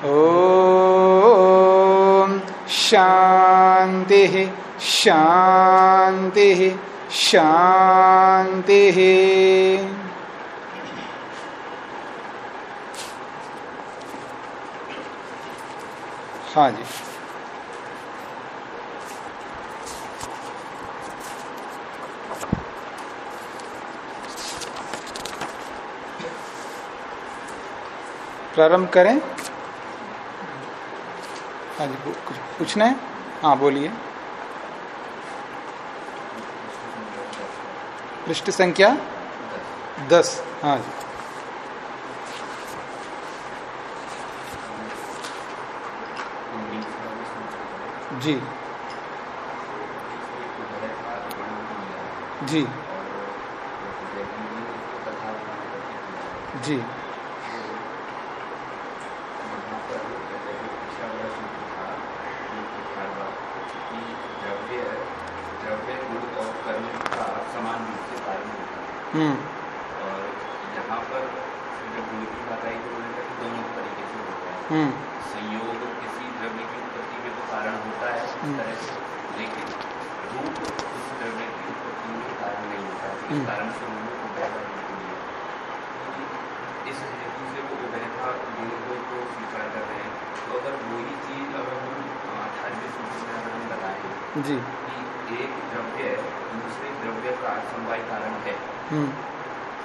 ॐ शान्तिः शान्तिः शान्तिः। हाँ जी। प्रारंभ करें। हाँ जी कुछ पूछना है? हाँ बोलिए। पृष्ठ संख्या दस। हाँ जी। जी। जी। जी हम्म और यहाँ पर जब गुण की बात आई तो उन्होंने कहा कि दोनों तरीके से होता है हम्म संयोग किसी द्रव्य की उत्पत्ति में तो कारण होता है इस तरह से लेकिन रूप उस द्रव्य की उत्पत्ति में कारण नहीं होता है इस हम्म। कारण से उन्होंने उभयता बिल्कुल लिया इस हेतु से वो उभयता गुण को तो स्वीकार कर रहे हैं तो अगर वही चीज़ अगर हम अठारहवें सूत्र में अगर हम लगाएँ जी कि एक द्रव्य दूसरे द्रव्य का समवाय कारण है। हम्म।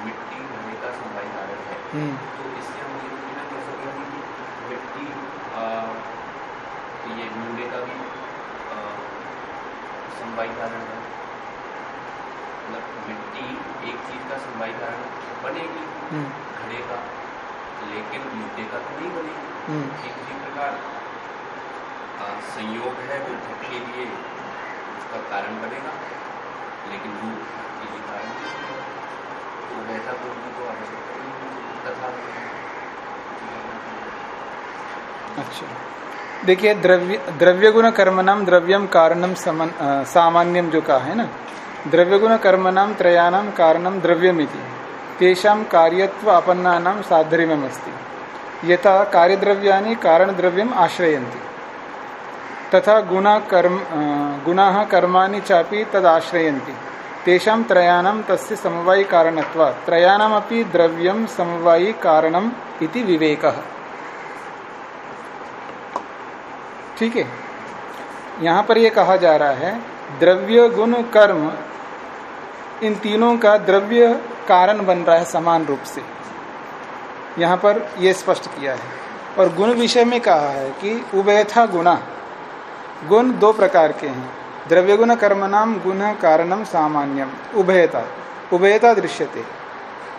मिट्टी रहने का समवाय कारण है। हम्म। तो इससे हम ये भी कह सकते हैं कि मिट्टी ये मूँगे का भी आ, कारण है। मतलब मिट्टी एक चीज़ का समवाय कारण बनेगी। हम्म। घड़े का लेकिन मुद्दे का तो नहीं बनेगी। हम्म। इसी प्रकार संयोग है वो घट के लिए उसका कारण बनेगा। लेकिन रूप के कारण तो वैसा तो उनकी तो आवश्यकता तथा अच्छा। देखिए, द्रव्य द्रव्य गुण कर्म नाम द्रव्यम कारणम समन सामान्यम जो कहा है ना द्रव्य गुण कर्म नाम त्रयाणाम कारणम द्रव्यमिति। तेषाम कार्यत्व अपन्ना नाम साधर्म्यम अस्ति यथा कार्यद्रव्यानि कारण द्रव्यम आश्रयन्ति। तथा गुणा कर्म गुना कर्माणि चापि तदाश्रयन्ति। तेषां त्रयाणां तस्य समवायी कारणत्वात् त्रयाणामपि द्रव्यं समवायी कारणम् इति विवेकः। ठीक है? यहाँ पर यह कहा जा रहा है, द्रव्य, गुण, कर्म, इन तीनों का द्रव्य कारण बन रहा है समान रूप से। यहाँ पर यह स्पष्ट किया है। और गुण विषय में कहा है कि उभयथा गुणा गुण दो प्रकार के हैं। द्रव्य गुण कर्म नाम गुण कारणम सामान्यम। उभयता। उभयता दृश्यते।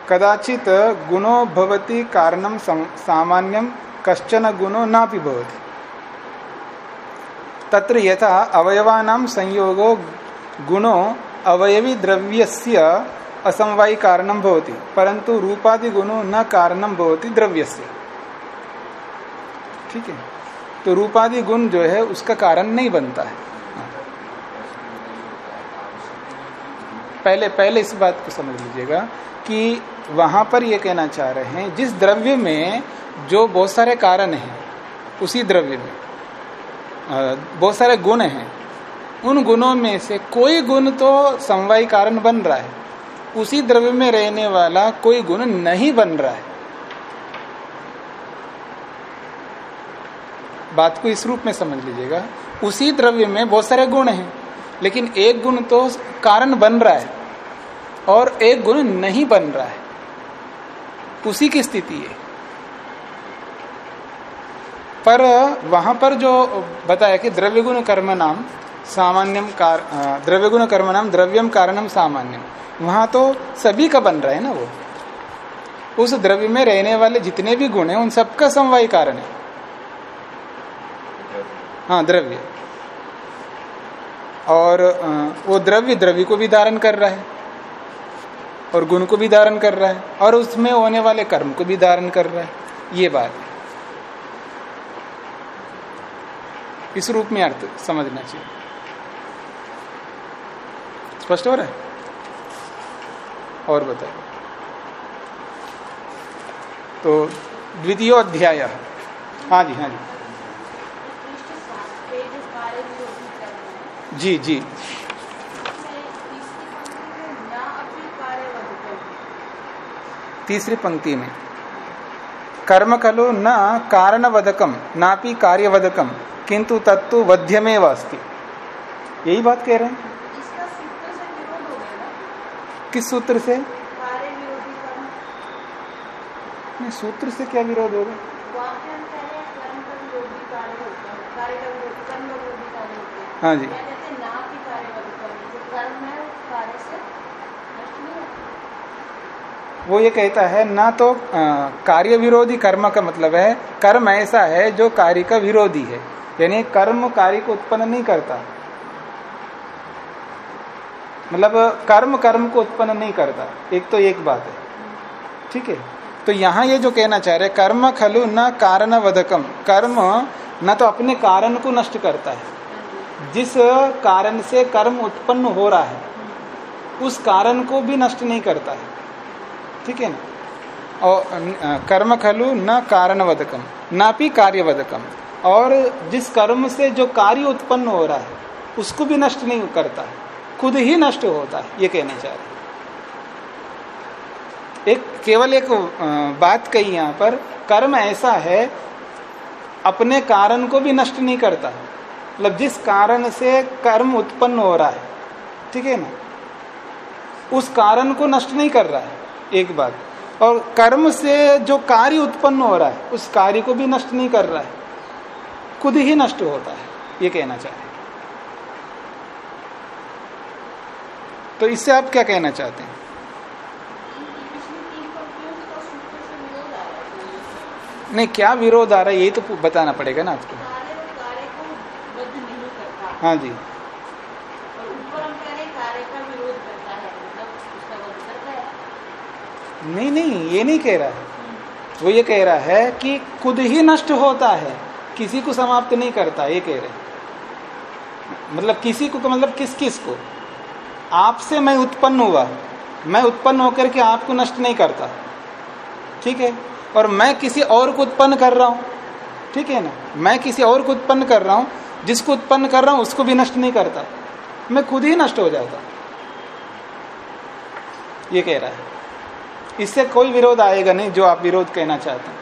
कदाचित गुणो भवति कारणम सम- सामान्यम, कश्चन गुणो नापि भवति। तत्र यथा अवयवानां संयोगो गुणो अवयवी द्रव्यस्य असमवायी कारणं भवति परंतु रूपादि गुणो न कारणं भवति द्रव्यस्य। ठीक है? तो रूपादि गुण जो है उसका कारण नहीं बनता है। पहले पहले इस बात को समझ लीजिएगा कि वहाँ पर ये कहना चाह रहे हैं, जिस द्रव्य में जो बहुत सारे कारण हैं, उसी द्रव्य में बहुत सारे गुण हैं, उन गुणों में से कोई गुण तो समवाय कारण बन रहा है, उसी द्रव्य में रहने वाला कोई गुण नहीं बन रहा है। बात को इस रूप में समझ लीजिएगा, उसी द्रव्य में बहुत सारे गुण हैं, लेकिन एक गुण तो कारण बन रहा है और एक गुण नहीं बन रहा है। उसी की स्थिति है। पर वहाँ पर जो बताया कि द्रव्य गुण कर्म नाम सामान्यम कार द्रव्य गुण कर्म नाम द्रव्यम कारणम सामान्यम, वहाँ तो सभी का बन रहा है ना वो। उस द्रव्य में रहने वाले जितने भी गुण हैं, उन सबका समवाय कारण है। हाँ द्रव्य। और वो द्रव्य द्रव्य को भी धारण कर रहा है और गुण को भी धारण कर रहा है और उसमें होने वाले कर्म को भी धारण कर रहा है। ये बात इस रूप में अर्थ समझना चाहिए। स्पष्ट हो रहा है? और बताए तो द्वितीय अध्याय हाँ जी हाँ जी। जी जी। तीसरी पंक्ति में, कर्म खलु न कारणवदकम नापि कार्यवदकम किंतु तत्व वध्यमेव अस्ति। यही बात कह रहे हैं? किस सूत्र से? नहीं, सूत्र से क्या विरोध होगा? हाँ जी। वो ये कहता है, ना तो कार्य विरोधी कर्म का मतलब है, कर्म ऐसा है जो कार्य का विरोधी है, यानी कर्म कार्य को उत्पन्न नहीं करता। मतलब कर्म कर्म को उत्पन्न नहीं करता, एक तो एक बात है। ठीक है? तो यहाँ ये जो कहना चाह रहे कर्म खलु न कारण वधकम कर्म न तो अपने कारण को नष्ट करता है। जिस कारण से कर्म उत्पन्न हो रहा है, उस कारण को भी नष्ट नहीं करता है। ठीक है ना? और कर्म खलु न कारणवदकम, ना भी कार्यवदकम। और जिस कर्म से जो कार्य उत्पन्न हो रहा है, उसको भी नष्ट नहीं करता है। खुद ही नष्ट होता है, ये कहना चाह रहे एक, केवल एक बात कही यहाँ पर, कर्म ऐसा है, अपने कारण को भी नष्ट नहीं करता मतलब जिस कारण से कर्म उत्पन्न हो रहा है, ठीक है ना? उस कारण को नष्ट नहीं कर रहा है। एक बात। और कर्म से जो कार्य उत्पन्न हो रहा है उस कार्य को भी नष्ट नहीं कर रहा है। खुद ही नष्ट होता है ये कहना चाह रहे तो इससे आप क्या कहना चाहते हैं? नहीं क्या विरोध आ रहा है ये तो बताना पड़ेगा ना आपको हाँ जी। नहीं नहीं, ये नहीं कह रहा है। वो ये कह रहा है कि खुद ही नष्ट होता है, किसी को समाप्त नहीं करता, ये कह रहे मतलब किसी को मतलब किस किस को? आपसे मैं उत्पन्न हुआ, मैं उत्पन्न होकर के आपको नष्ट नहीं करता। ठीक है? और मैं किसी और को उत्पन्न कर रहा हूँ। ठीक है ना? मैं किसी और को उत्पन्न कर रहा हूँ, जिसको उत्पन्न कर रहा हूँ, उसको भी नष्ट नहीं करता। मैं खुद ही नष्ट हो जाता। ये कह रहा है। इससे कोई विरोध आएगा नहीं जो आप विरोध कहना चाहते हैं।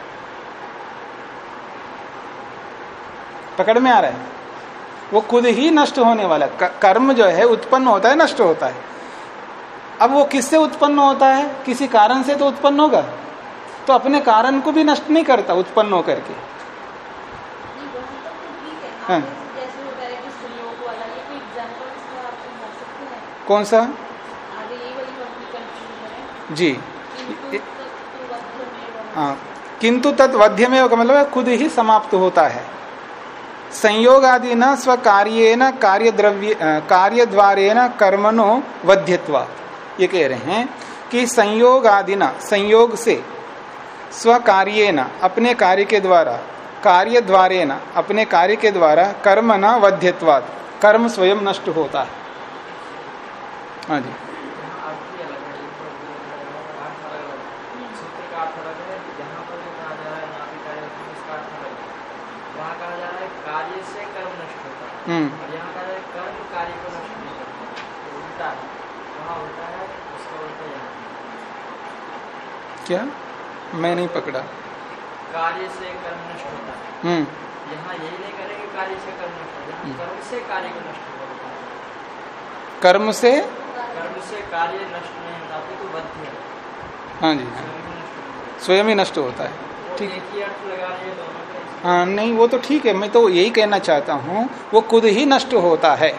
पकड़ में आ रहा है? वो खुद ही नष्ट होने वाला कर्म जो है उत्पन्न होता है नष्ट होता है। अब वो किससे उत्पन्न होता है? किसी कारण से तो उत्पन्न होगा। तो अपने कारण को भी नष्ट नहीं करता उत्पन्न होकर के। हाँ। कौन सा? जी। हाँ किंतु तत्वध्य में मतलब खुद ही समाप्त होता है। संयोग आदि न स्व कार्य कार्य द्रव्य कार्य द्वारे न कर्मनो वध्यत्वा। ये कह रहे हैं कि संयोग आदि न, संयोग से स्व कार्य न अपने कार्य के द्वारा कार्य द्वारे न अपने कार्य के द्वारा कर्म न वध्यत्वाद कर्म स्वयं नष्ट होता है। हाँ जी हम्म कर्म कार्य को नष्ट नहीं करता उल्टा वहाँ उल्टा है उसका उल्टा यहाँ क्या? मैं नहीं पकड़ा। कार्य से कर्म नष्ट होता है। हम्म। यहाँ यही नहीं करेंगे कार्य से कर्म नष्ट होता कर्म से कार्य को नष्ट होता है। कर्म से? कर्म से कार्य नष्ट नहीं होता तो बद्ध है हाँ जी हाँ। स्वयं ही नष्ट होता है। ठीक। है ही हाँ नहीं, वो तो ठीक है, मैं तो यही कहना चाहता हूँ, वो खुद ही नष्ट होता है।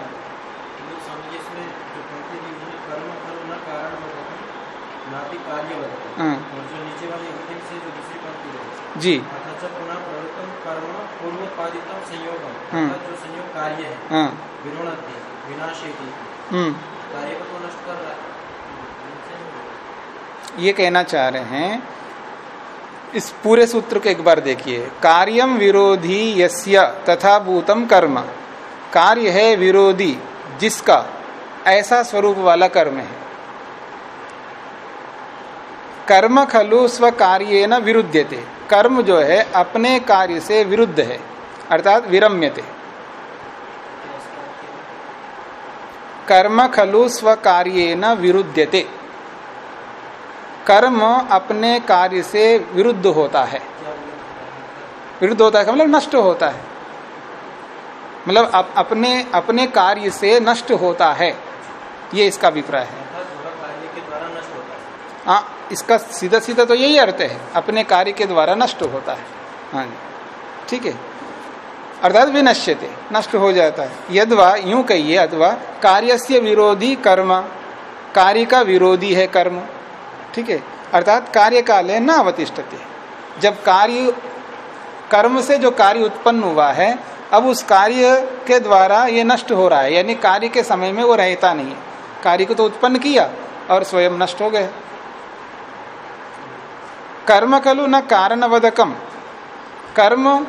हाँ। जी। कार्य है। हाँ। विनाशेति हम्म। है ये कहना चाह रहे हैं इस पूरे सूत्र को एक बार देखिए। कार्यम विरोधी यस्य तथा भूतम कर्म। कार्य है विरोधी, जिसका ऐसा स्वरूप वाला कर्म है। कर्म खलु स्व कार्य न विरुद्धते कर्म जो है, अपने कार्य से विरुद्ध है, अर्थात विरम्यते। कर्म खलु स्व कार्य न विरुद्धते कर्म अपने कार्य से विरुद्ध होता है। विरुद्ध होता है मतलब नष्ट होता है। मतलब अप, अपने अपने कार्य से नष्ट होता है। ये इसका अभिप्राय है। कार्य है इसका सीधा सीधा तो यही अर्थ है। अपने कार्य के द्वारा नष्ट होता है। हाँ जी। ठीक है। अर्थात विनश्यते नष्ट हो जाता है। यदवा यूँ कहिए अथवा कार्यस्य विरोधी कर्म। कार्य का विरोधी है कर्म। ठीक है? अर्थात कार्य काले न अवतिष्ठते। जब कार्य, कर्म से जो कार्य उत्पन्न हुआ है, अब उस कार्य के द्वारा ये नष्ट हो रहा है, यानी कार्य के समय में वो रहता नहीं है। कार्य को तो उत्पन्न किया और स्वयं नष्ट हो गए। कर्म कलु न कारणवदकम। कर्म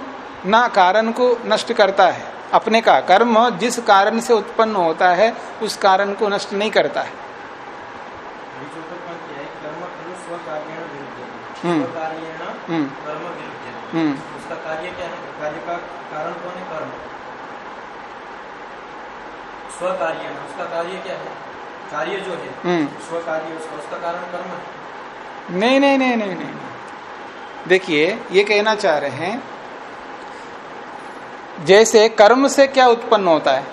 न कारण को नष्ट करता है। अपने का कर्म जिस कारण से उत्पन्न होता है, उस कारण को नष्ट नहीं करता है अभी जो ऊपर पंक्ति है कर्म खलु स्व कार्येण हम्म। हम्म। कर्म विरुद्ध हम्म। उसका कार्य क्या है? कार्य का कारण कौन है? कर्म। स्व कार्य उसका कार्य क्या है? कार्य जो है स्व कार्य उसका उसका कारण कर्म है। नहीं नहीं नहीं नहीं नहीं नहीं। देखिए ये कहना चाह रहे हैं जैसे कर्म से क्या उत्पन्न होता है?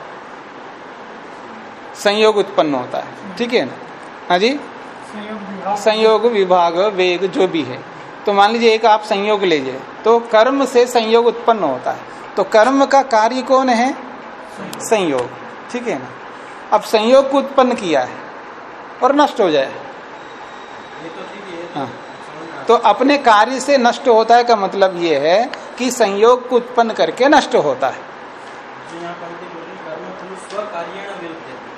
संयोग उत्पन्न होता है। ठीक है ना? हाँ जी? संयोग विभाग, वेग, जो भी है। तो मान लीजिए एक आप संयोग लीजिए तो कर्म से संयोग उत्पन्न होता है। तो कर्म का कार्य कौन है? संयोग। ठीक है ना? अब संयोग को उत्पन्न किया है और नष्ट हो जाए। तो है। तो अपने कार्य से नष्ट होता है का मतलब ये है कि संयोग को उत्पन्न करके नष्ट होता है।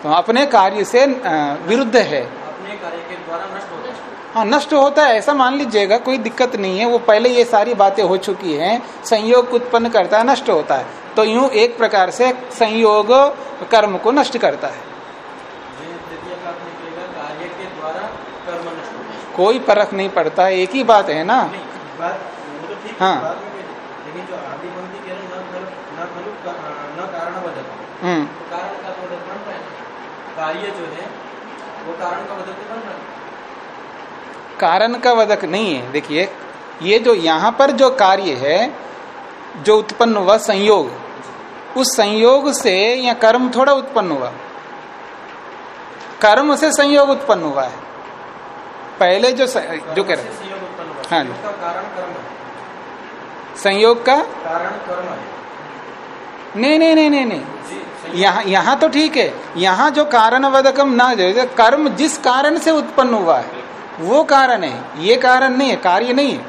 तो अपने कार्य से विरुद्ध है अपने कार्य के द्वारा नष्ट होता है। नष्ट होता है ऐसा मान लीजिएगा कोई दिक्कत नहीं है वो पहले ये सारी बातें हो चुकी हैं संयोग उत्पन्न करता है नष्ट होता है। तो यूँ एक प्रकार से संयोग कर्म को नष्ट करता है। कोई फ़र्क नहीं पड़ता एक ही बात है ना? बात तो हाँ। कार्य जो है वो कारण का बदल तो बन रहा है। कारण का वदक नहीं है। देखिए ये जो यहाँ पर जो कार्य है जो उत्पन्न हुआ संयोग उस संयोग से या कर्म थोड़ा उत्पन्न हुआ। कर्म से संयोग उत्पन्न हुआ है। पहले जो स, जो कह रहे हाँ। है। संयोग का? कारण कर्म है। नहीं नहीं नहीं नहीं नहीं। यहाँ यहाँ तो ठीक है। यहाँ जो कारण वदकम ना जो कर्म जिस कारण से उत्पन्न हुआ है वो कारण है ये कारण नहीं है कार्य नहीं है।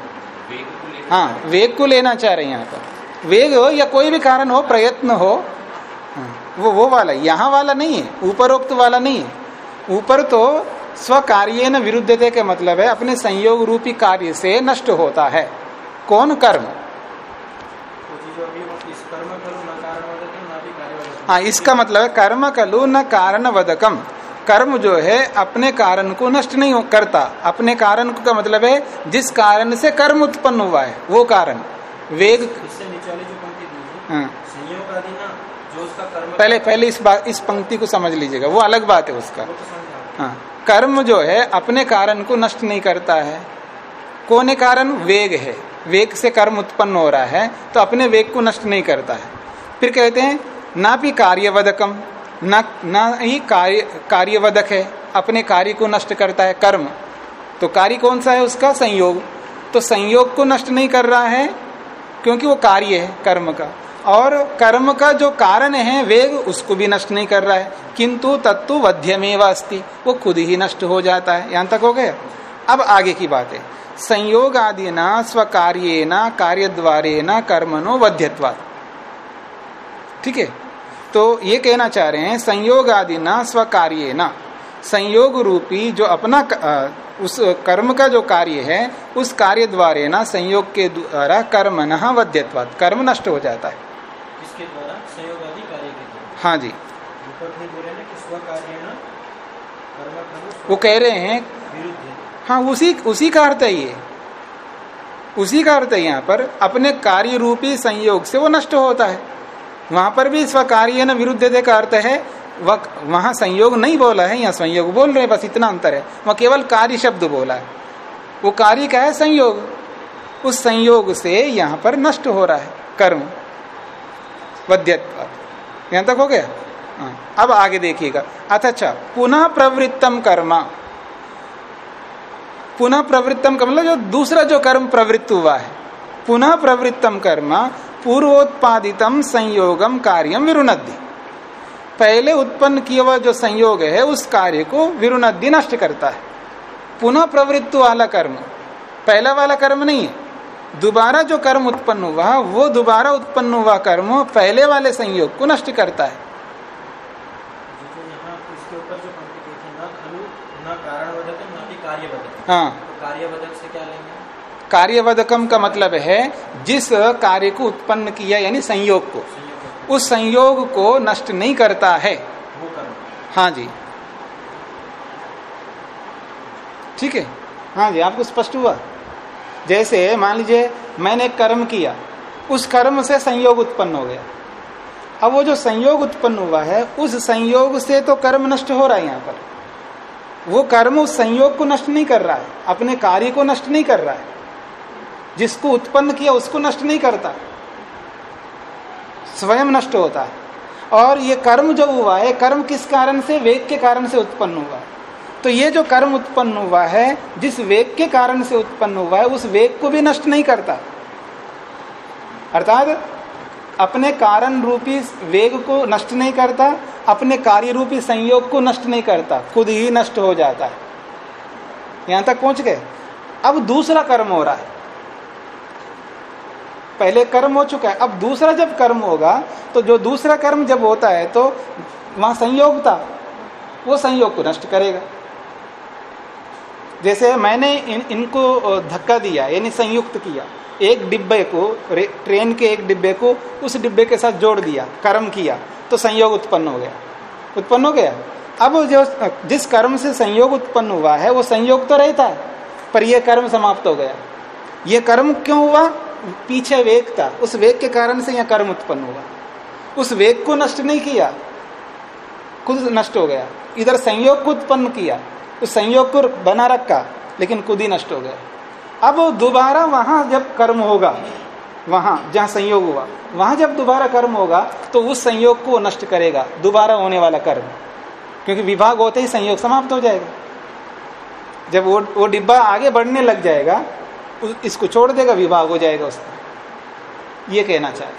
हाँ वेग को लेना चाह रहे हैं यहाँ पर। वेग हो या कोई भी कारण हो प्रयत्न हो हाँ, वो वो वाला यहाँ वाला नहीं है ऊपरोक्त वाला नहीं है। ऊपर तो स्व कार्य न विरुद्धते के मतलब है अपने संयोग रूपी कार्य से नष्ट होता है। कौन कर्म? हाँ इसका मतलब है कर्म कलु न कारण वदकम कर्म जो है अपने कारण को नष्ट नहीं हो- करता। अपने कारण का मतलब है जिस कारण से कर्म उत्पन्न हुआ है वो कारण। वेग हाँ। पहले पहले इस बात इस पंक्ति को समझ लीजिएगा। वो अलग बात है उसका। तो हाँ। कर्म जो है अपने कारण को नष्ट नहीं करता है। कोने कारण? वेग है। वेग से कर्म उत्पन्न हो रहा है तो अपने वेग को नष्ट नहीं करता है। फिर कहते हैं ना भी कार्यवदकम। न, ना ही कार्य, कार्यवधक है, अपने कार्य को नष्ट करता है, कर्म। तो कार्य कौन सा है उसका? संयोग। तो संयोग को नष्ट नहीं कर रहा है, क्योंकि वो कार्य है, कर्म का। और कर्म का जो कारण है, वेग, उसको भी नष्ट नहीं कर रहा है। किंतु तत्व वध्यमेव अस्ति, वो खुद ही नष्ट हो जाता है। यहाँ तक हो गया? अब आगे की बात है। संयोग आदि न स्व कार्य न कार्य द्वारे न कर्मनो वध्यत्वा ठीक है? तो ये कहना चाह रहे हैं संयोग आदि न कार्य न संयोग रूपी जो अपना उस कर्म का जो कार्य है उस कार्य द्वारे ना संयोग के द्वारा कर्म न वध्यत्वाद कर्म नष्ट हो जाता है। इसके द्वारा? संयोग आदि कार्य के हाँ जी। वो कह रहे हैं हाँ उसी उसी का अर्थ है ये। उसी का अर्थ है यहाँ पर अपने कार्य रूपी संयोग से वो नष्ट होता है। वहाँ पर भी स्वकार्य न विरुद्ध दे का अर्थ है वहाँ संयोग नहीं बोला है, या संयोग बोल रहे बस इतना अंतर है। वह केवल कार्य शब्द बोला है। वो कार्य का है संयोग। उस संयोग से यहाँ पर नष्ट हो रहा है, कर्म। यहाँ तक हो गया? हाँ। अब आगे देखिएगा। अच्छा पुनः प्रवृत्तम कर्म। पुनः प्रवृत्तम कर्म मतलब जो दूसरा जो कर्म प्रवृत्त हुआ है। पुनः प्रवृत्तम कर्म पूर्वोत्पादितम संयोगम कार्यम विरुणद्धि। पहले उत्पन्न किया हुआ जो संयोग है उस कार्य को विरुणद्धि नष्ट करता है। पुनः प्रवृत्त वाला कर्म पहला वाला कर्म नहीं है। दोबारा जो कर्म उत्पन्न हुआ वो दोबारा उत्पन्न हुआ कर्म पहले वाले संयोग को नष्ट करता है। हाँ। कार्यवधक से क्या कार्यवधकम का मतलब है जिस कार्य को उत्पन्न किया, यानी संयोग को। उस संयोग को नष्ट नहीं करता है। हाँ जी। ठीक है? हाँ जी, आपको स्पष्ट हुआ? जैसे मान लीजिए, मैंने कर्म किया, उस कर्म से संयोग उत्पन्न हो गया। अब वो जो संयोग उत्पन्न हुआ है, उस संयोग से तो कर्म नष्ट हो रहा है यहाँ पर। वो कर्म उस संयोग को नष्ट नहीं कर रहा है, अपने कार्य को नष्ट नहीं कर रहा है। जिसको उत्पन्न किया उसको नष्ट नहीं करता। स्वयं नष्ट होता है। और ये कर्म जो हुआ है, कर्म किस कारण से? वेग के कारण से उत्पन्न हुआ। तो ये जो कर्म उत्पन्न हुआ है, जिस वेग के कारण से उत्पन्न हुआ है, उस वेग को भी नष्ट नहीं करता। अर्थात, अपने कारण रूपी वेग को नष्ट नहीं करता, अपने कार्य रूपी संयोग को नष्ट नहीं करता, खुद ही नष्ट हो जाता है। यहाँ तक पहुँच गए। अब दूसरा कर्म हो रहा है। पहले कर्म हो चुका है अब दूसरा जब कर्म होगा तो जो दूसरा कर्म जब होता है तो वहाँ संयोग था वो संयोग को नष्ट करेगा। जैसे मैंने इन, इनको धक्का दिया यानी संयुक्त किया एक डिब्बे को ट्रेन के एक डिब्बे को उस डिब्बे के साथ जोड़ दिया कर्म किया तो संयोग उत्पन्न हो गया। उत्पन्न हो गया? अब जो जिस कर्म से संयोग उत्पन्न हुआ है वो संयोग तो रहता है पर यह कर्म समाप्त हो गया। ये कर्म क्यों हुआ? पीछे वेग था। उस वेग के कारण से यह कर्म उत्पन्न हुआ। उस वेग को नष्ट नहीं किया, खुद नष्ट हो गया। इधर संयोग को उत्पन्न किया, उस संयोग को बना रखा, लेकिन खुद ही नष्ट हो गया। अब दोबारा वहाँ जब कर्म होगा, वहाँ जहाँ संयोग हुआ, वहाँ जब दोबारा कर्म होगा तो उस संयोग को नष्ट करेगा, दोबारा होने वाला कर्म। क्योंकि विभाग होते ही संयोग समाप्त हो जाएगा। जब वो वो डिब्बा आगे बढ़ने लग जाएगा इसको छोड़ देगा विभाग हो जाएगा उसका ये कहना चाहे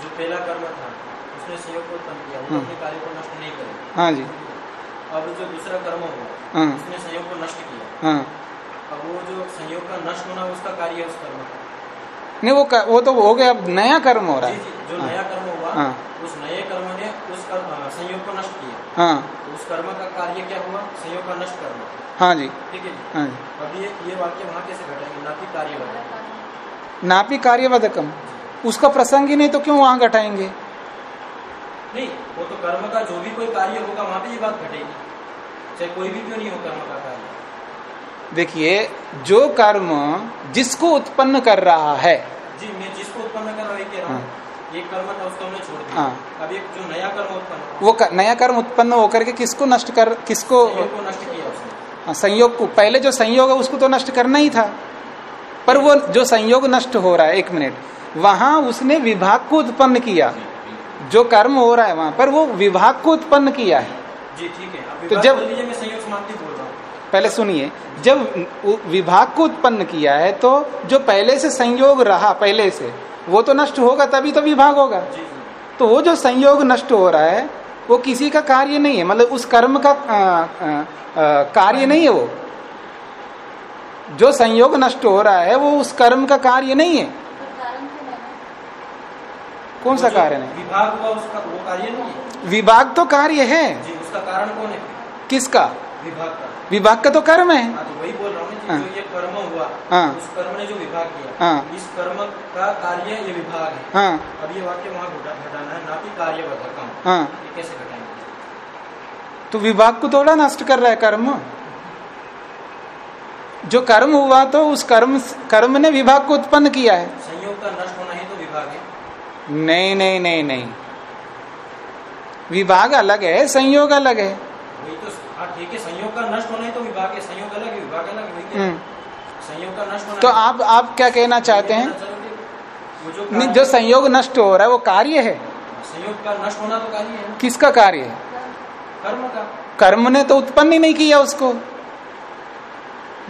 तो पहला कर्म था उसने संयोग को उत्पन्न किया वो हाँ। अपने कार्य को नष्ट नहीं करेगा। हाँ जी। अब जो दूसरा कर्म हुआ हाँ। उसने संयोग को नष्ट किया। हाँ। अब वो जो संयोग का नष्ट होना उसका कार्य है उस कर्म का। नहीं वो कर, वो तो हो गया अब नया कर्म हो रहा है। जो नया कर्म हुआ उस नए कर्म ने उस संयोग को नष्ट किया। हाँ। तो उस कर्म का कार्य क्या हुआ? संयोग का नष्ट करना हाँ जी। ठीक है हाँ जी। अब ये ये वाक्य वहाँ कैसे घटाएँगे नापी कार्यवधक नापी कार्यवधकम उसका प्रसंग ही नहीं तो क्यों वहाँ घटाएँगे? नहीं वो तो कर्म का जो भी कोई कार्य होगा वहाँ पे ये बात घटेगी। चाहे कोई भी क्यों नहीं हो कर्म का कार्य। देखिए जो कर्म जिसको उत्पन्न कर रहा है। जी मैं जिसको उत्पन्न कर रहा हूँ। हाँ। ये कर्म था उसको हमने छोड़ दिया। हाँ। अब एक जो नया कर्म उत्पन्न वो कर, नया कर्म उत्पन्न होकर के किसको नष्ट कर किसको को नष्ट किया उसने। हाँ, संयोग को पहले जो संयोग है उसको तो नष्ट करना ही था। पर वो जो संयोग नष्ट हो रहा है एक मिनट। वहाँ उसने विभाग को उत्पन्न किया। जो कर्म हो रहा है वहाँ पर वो विभाग को उत्पन्न किया है। जी ठीक है। तो जब संयोग समाप्ति बोल रहा हूँ। पहले सुनिए। जब विभाग को उत्पन्न किया है तो जो पहले से संयोग रहा पहले से वो तो नष्ट होगा तभी तो विभाग होगा। तो वो जो संयोग नष्ट हो रहा है वो किसी का कार्य नहीं है मतलब उस कर्म का आ, आ, आ, कार्य नहीं है वो। जो संयोग नष्ट हो रहा है वो उस कर्म का कार्य नहीं है। कौन सा कार्य नहीं विभाग हुआ उसका वो कार्य नहीं है। विभाग तो कार्य है। जी उसका कारण कौन है? किसका? विभाग का। विभाग का तो कर्म है। हाँ तो वही बोल रहा हूँ हाँ। ये कर्म हुआ हाँ। उस कर्म ने जो विभाग किया हाँ। इस कर्म का कार्य ये विभाग है। हाँ। अब ये वाक्य वहाँ घटाना है ना कि कार्य हाँ। ये कैसे घटाएँगे? तो विभाग को थोड़ा नष्ट कर रहा है कर्म। जो कर्म हुआ तो उस कर्म कर्म ने विभाग को उत्पन्न किया है। संयोग का नष्ट होना ही तो विभाग है। नहीं नहीं नहीं नहीं। विभाग अलग है संयोग अलग है। तो हाँ संयोग का नष्ट होना ही तो विभाग है संयोग अलग है विभाग अलग है? हम्म। संयोग का नष्ट होना तो आप आप क्या कहना चाहते हैं? जो नहीं, जो संयोग नष्ट हो रहा है वो कार्य है। संयोग का नष्ट होना तो कार्य है। किसका कार्य है? कर्म का। कर्म ने तो उत्पन्न ही नहीं किया उसको।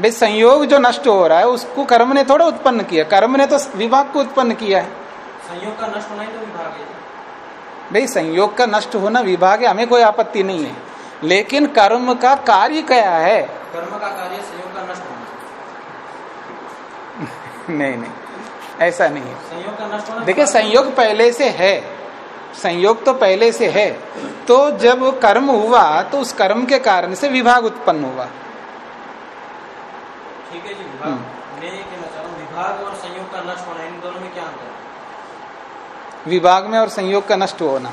भाई संयोग जो नष्ट हो रहा है उसको कर्म ने थोड़ा उत्पन्न किया। कर्म ने तो विभाग को उत्पन्न किया है। संयोग का नष्ट होना ही तो विभाग है। भाई संयोग का नष्ट होना विभाग है हमें कोई आपत्ति नहीं है। लेकिन कर्म का कार्य क्या है? कर्म का कार्य संयोग का नष्ट होना नहीं नहीं ऐसा नहीं है। संयोग का नष्ट होना देखिए संयोग पहले से है। संयोग तो पहले से है। तो जब कर्म हुआ तो उस कर्म के कारण से विभाग उत्पन्न हुआ। ठीक है जी विभाग। हम्म। मैं ये कहना चाह रहा हूँ विभाग और संयोग का नष्ट होना इन दोनों में क्या अंतर है? विभाग में और संयोग का नष्ट होना।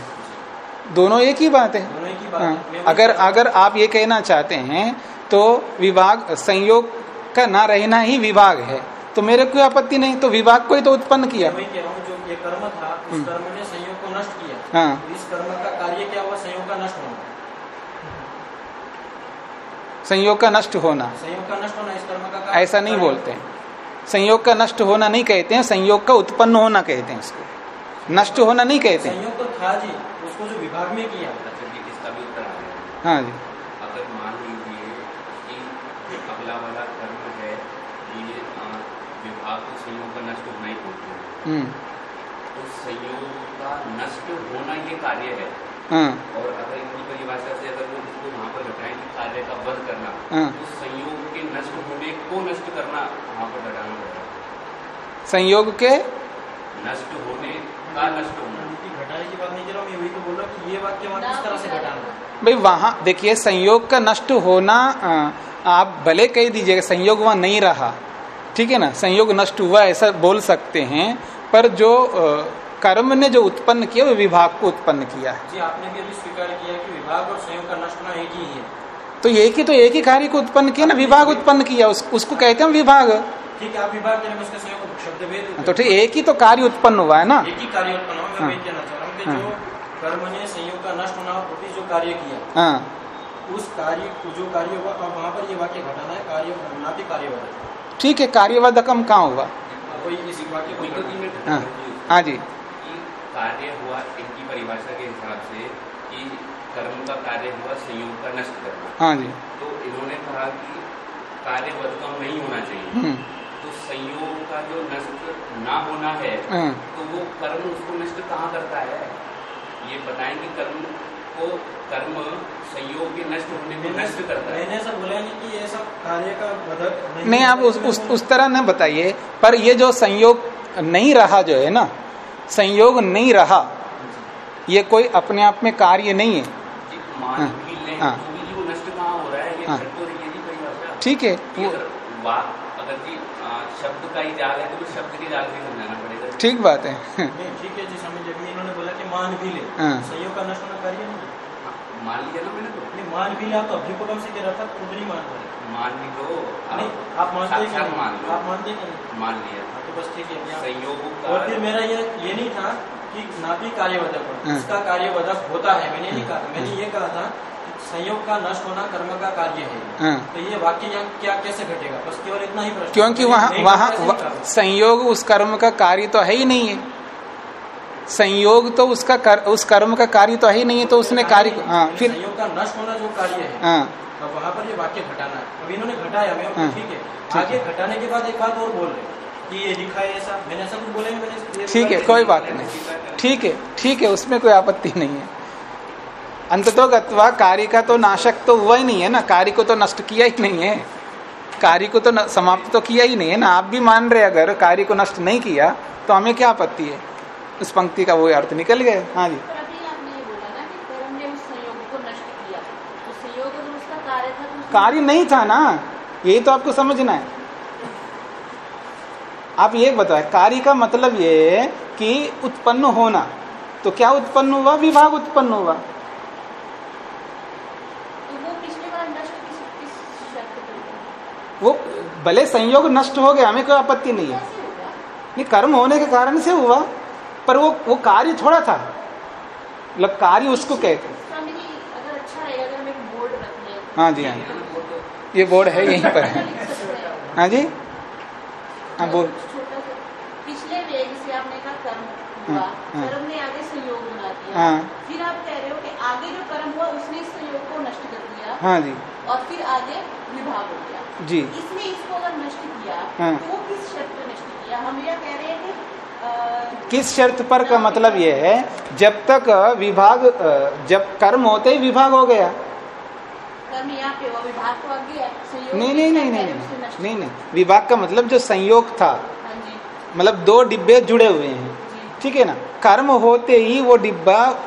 दोनों एक ही बात है। ही बात हाँ, है। अगर। अगर आप ये कहना चाहते हैं तो विभाग संयोग का ना रहना ही विभाग है। तो मेरे कोई आपत्ति नहीं तो विभाग को ही तो उत्पन्न किया। मैं कह रहा हूँ जो ये कर्म था उस हम्म। कर्म ने संयोग को नष्ट किया। हाँ। तो इस कर्म का कार्य क्या हुआ? संयोग का नष्ट होना। संयोग का नष्ट होना। संयोग का नष्ट होना इस कर्म का कार्य- ऐसा नहीं बोलते हैं। संयोग का नष्ट होना नहीं कहते हैं संयोग का उत्पन्न होना कहते हैं इसको। नष्ट होना नहीं कहते हैं। संयोग तो था जो। विभाग में किया अच्छा जी इसका भी उत्तर आ गया हाँ जी। अगर मान लीजिए कि अगला वाला कर्म है ये विभाग को संयोग का नष्ट होना ही बोलते हैं। हम्म। तो संयोग का नष्ट होना ये कार्य है। हाँ। और अगर इनकी परिभाषा से अगर वो इसको वहाँ पर घटाएँ कि कार्य का वध करना हाँ। तो संयोग के नष्ट होने को नष्ट करना वहाँ पर घटाना पड़ेगा संयोग के नष्ट होने का नष्ट होना। घटाने की बात नहीं कर रहा हूँ मैं वही तो बोल रहा हूँ कि ये वाक्य वहाँ किस तरह से घटाना। भाई वहाँ देखिए संयोग का नष्ट होना आप भले कह दीजिएगा संयोग वहाँ नहीं रहा। ठीक है ना? संयोग नष्ट हुआ ऐसा बोल सकते हैं पर जो कर्म ने जो उत्पन्न किया वो विभाग को उत्पन्न किया है। जी आपने भी अभी स्वीकार किया कि विभाग और संयोग का नष्ट होना एक ही है। तो एक ही तो एक ही कार्य को उत्पन्न किया ना? विभाग उत्पन्न किया उस, उसको कहते हैं विभाग। ठीक है आप विभाग उसका को शब्द भेद तो ठीक एक ही तो कार्य उत्पन्न हुआ है ना? एक ही कार्य उत्पन्न हुआ मैं हाँ। कहना चाह रहा हूँ कि हाँ। जो कर्म ने संयोग का नष्ट होना होती जो कार्य किया हाँ। उस कार्य को जो कार्य हुआ अब वहाँ पर ये वाक्य घटाना है कार्य ना भी कार्य ठीक है कार्यवादकम कहाँ हुआ? हाँ। हाँ जी। कार्य हुआ इनकी परिभाषा के हिसाब से कि कर्म का कार्य हुआ संयोग का नष्ट करना। हाँ जी। तो इन्होंने कहा कि कार्य बदकम नहीं होना चाहिए। हम्म। संयोग का जो नष्ट ना होना है हाँ। तो वो कर्म उसको नष्ट कहाँ करता है? ये बताएँ कि कर्म को कर्म संयोग के नष्ट होने को नष्ट करता है। मैंने ऐसा बोला नहीं कि ऐसा कार्य का बदक नहीं आप उस उस, उस तरह न बताइए पर ये जो संयोग नहीं रहा जो है ना संयोग नहीं रहा ये कोई अपने आप में कार्य नहीं है। हाँ, हाँ। तो हो है ये हाँ। तो नहीं ठीक है वो अगर जी शब्द का ही जाल है तो फिर शब्द के जाल भी समझाना पड़ेगा ठीक बात है। ठीक है जी समझ अभी इन्होंने बोला कि मान भी ले। हाँ। संयोग का नष्ट होना कार्य नहीं हाँ, मान लिया ना मैंने तो। नहीं मान भी ले आप तो अभ्युपगम से कह रहा था खुद नहीं मान रहे। मान ली तो नहीं आप मानते हैं मान लो। आप मानते हैं नहीं। मान लिया। हाँ, तो बस ठीक है संयोग और फिर मेरा ये ये नहीं था कि ना भी कार्यवधक। इसका कार्यवधक होता है। मैंने नहीं कहा मैंने ये कहा था कि संयोग का नष्ट होना कर्म का कार्य है। हाँ। तो ये वाक्य यहाँ क्या कैसे घटेगा? बस केवल इतना ही प्रश्न। क्योंकि वहाँ वहाँ वहाँ। संयोग उस कर्म का कार्य तो है ही नहीं है। संयोग तो उसका कर, उस कर्म का कार्य तो है ही नहीं है तो उसने कार्य हाँ। फिर संयोग का नष्ट होना जो कार्य है हाँ। अब वहाँ पर ये वाक्य घटाना है। अब इन्होंने घटाया मैं हाँ, ठीक है। आगे घटाने के बाद एक बात और बोल रहे कि ये लिखा है ऐसा। मैंने ऐसा कुछ बोला है मैंने ठीक है कोई बात नहीं। ठीक है ठीक है उसमें कोई आपत्ति नहीं है। अंततो गत्वा कार्य का तो नाशक तो हुआ ही नहीं है ना कार्य को तो नष्ट किया ही नहीं है। कार्य को तो समाप्त तो किया ही नहीं है ना आप भी मान रहे अगर कार्य को नष्ट नहीं किया तो हमें क्या आपत्ति है? उस पंक्ति का वो अर्थ निकल गए हाँ जी। कार्य नहीं था ना। यही तो आपको समझना है। आप ये बताए कार्य का मतलब ये कि उत्पन्न होना। तो क्या उत्पन्न हुआ? विभाग उत्पन्न हुआ। वो भले संयोग नष्ट हो गया हमें कोई आपत्ति नहीं है। नहीं कर्म होने के कारण से हुआ पर वो वो कार्य थोड़ा था। मतलब कार्य उसको कहते हाँ जी हाँ ये बोर्ड है यहीं पर है। हाँ जी? हाँ बोल पिछले वेग से आपने कहा कर्म हुआ हाँ, हाँ। कर्म ने आगे संयोग बना दिया। हाँ। फिर आप कह रहे हो कि आगे जो कर्म हुआ उसने इस संयोग को नष्ट कर दिया हाँ जी। और फिर आगे विभाग हो गया। जी। इसने इसको अगर नष्ट किया हाँ। तो वो किस शर्त पर नष्ट किया? हम यह कह रहे हैं कि किस शर्त पर का मतलब यह है जब तक विभाग जब कर्म होते ही विभाग हो गया। कर्म यहाँ पे वो विभाग तो आगे है नहीं नहीं नहीं नहीं नहीं नहीं विभाग का मतलब जो संयोग था मतलब दो डिब्बे जुड़े हुए हैं। ठीक है ना? कर्म होते ही वो डिब्बा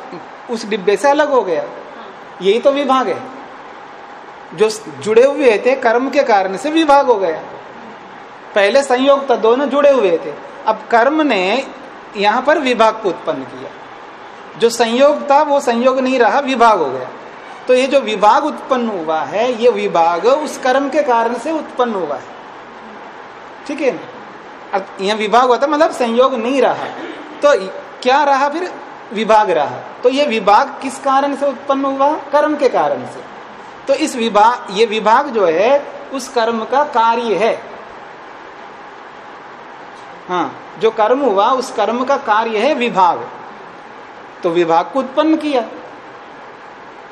उस डिब्बे से अलग हो गया। हाँ। यही तो विभाग है। जो जुड़े हुए थे कर्म के कारण से विभाग हो गया। पहले संयोग था दोनों जुड़े हुए थे। अब कर्म ने यहाँ पर विभाग को उत्पन्न किया। जो संयोग था वो संयोग नहीं रहा विभाग हो गया। तो ये जो विभाग उत्पन्न हुआ है ये विभाग उस कर्म के कारण से उत्पन्न हुआ है। ठीक है ना? यह विभाग होता मतलब संयोग नहीं रहा। तो क्या रहा फिर? विभाग रहा। तो ये विभाग किस कारण से उत्पन्न हुआ? कर्म के कारण से। तो इस विभाग, ये विभाग जो है, उस कर्म का कार्य है। हाँ जो कर्म हुआ, उस कर्म का कार्य है विभाग। तो विभाग को उत्पन्न किया।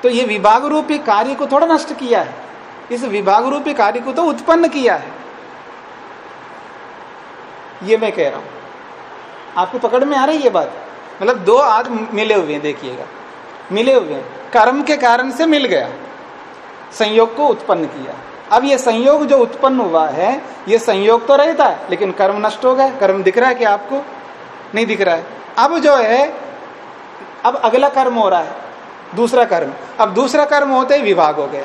तो ये विभाग रूपी कार्य को थोड़ा नष्ट किया है। इस विभाग रूपी कार्य को तो उत्पन्न किया है। ये मैं कह रहा हूँ। आपको पकड़ में आ रही है बात? मतलब दो आज मिले हुए हैं, देखिएगा। मिले हुए हैं। कर्म के कारण से मिल गया। संयोग को उत्पन्न किया। अब ये संयोग जो उत्पन्न हुआ है, ये संयोग तो रहता है, लेकिन कर्म नष्ट हो गया। कर्म दिख रहा है कि आपको? नहीं दिख रहा है। अब जो है, अब अगला कर्म हो रहा है, दूसरा कर्म। अब दूसरा कर्म होते ही विभाग हो गया।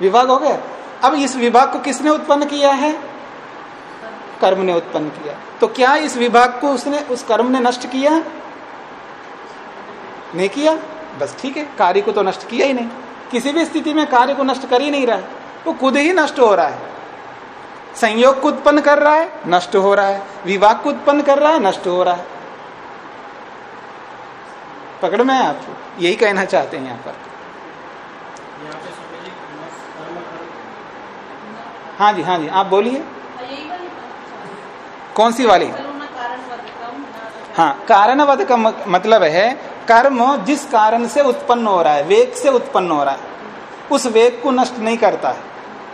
विभाग हो गया। अब इस विभाग को किसने उत्पन्न किया है? कर्म ने उत्पन्न किया। तो क्या इस विभाग को उसने, उस कर्म ने नष्ट किया? नहीं किया? बस ठीक है, कार्य को तो नष्ट किया ही नहीं। किसी भी स्थिति में कार्य को नष्ट कर ही नहीं रहा है। वो खुद ही नष्ट हो रहा है। संयोग को उत्पन्न कर रहा है, नष्ट हो रहा है। विभाग को उत्पन्न कर रहा है, नष्ट हो रहा है। पकड़ में आप? यही कहना चाहते हैं यहाँ पर। हाँ जी हाँ जी, आप बोलिए। कौन सी वाली? हाँ कारणवध का मतलब है, कर्म जिस कारण से उत्पन्न हो रहा है, वेग से उत्पन्न हो रहा है, उस वेग को नष्ट नहीं करता है।